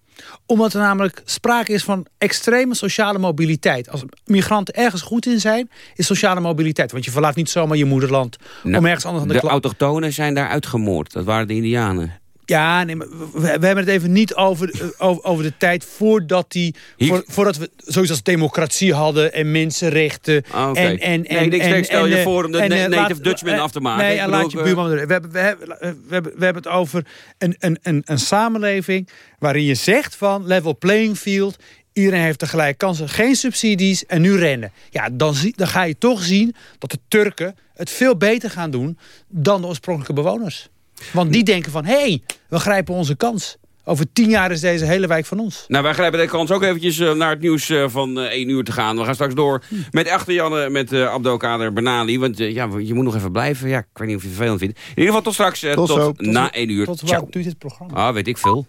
Speaker 10: Omdat er namelijk sprake is van extreme sociale mobiliteit. Als migranten ergens goed in zijn, is sociale mobiliteit. Want je verlaat niet zomaar je moederland
Speaker 4: Nou,
Speaker 10: om ergens anders aan de,
Speaker 4: de autochtonen zijn daar uitgemoord. Dat waren de indianen.
Speaker 10: Ja, nee, maar we, we hebben het even niet over, eh, over, over de tijd voordat die, voor, voordat we zoiets als democratie hadden en mensenrechten.
Speaker 4: Ah,
Speaker 10: en, en,
Speaker 4: Nee,
Speaker 10: en,
Speaker 4: ik denk,
Speaker 10: en-
Speaker 4: stel je voor om de
Speaker 10: en, eh,
Speaker 4: native
Speaker 10: laat-
Speaker 4: Dutchman
Speaker 10: eh,
Speaker 4: af te maken.
Speaker 10: Nee, en laat je buurman we hebben, we, hebben, we, hebben, we hebben het over een, een, een, een samenleving waarin je zegt van level playing field. Iedereen heeft tegelijk kansen, geen subsidies en nu rennen. Ja, dan, zie, dan ga je toch zien dat de Turken het veel beter gaan doen dan de oorspronkelijke bewoners. Want die denken van, hé, hey, we grijpen onze kans. Over tien jaar is deze hele wijk van ons.
Speaker 4: Nou, wij grijpen de kans ook eventjes eh, naar het nieuws eh, van eh 1 uur te gaan. We gaan straks door met achter Janne, met eh Abdelkader Benali. Want ja, je moet nog even blijven. Ja, ik weet niet of je het vervelend vindt. In ieder geval tot straks.
Speaker 5: Tot
Speaker 4: na 1 uur.
Speaker 10: Tot waar duurt dit programma?
Speaker 4: Ah, weet ik veel.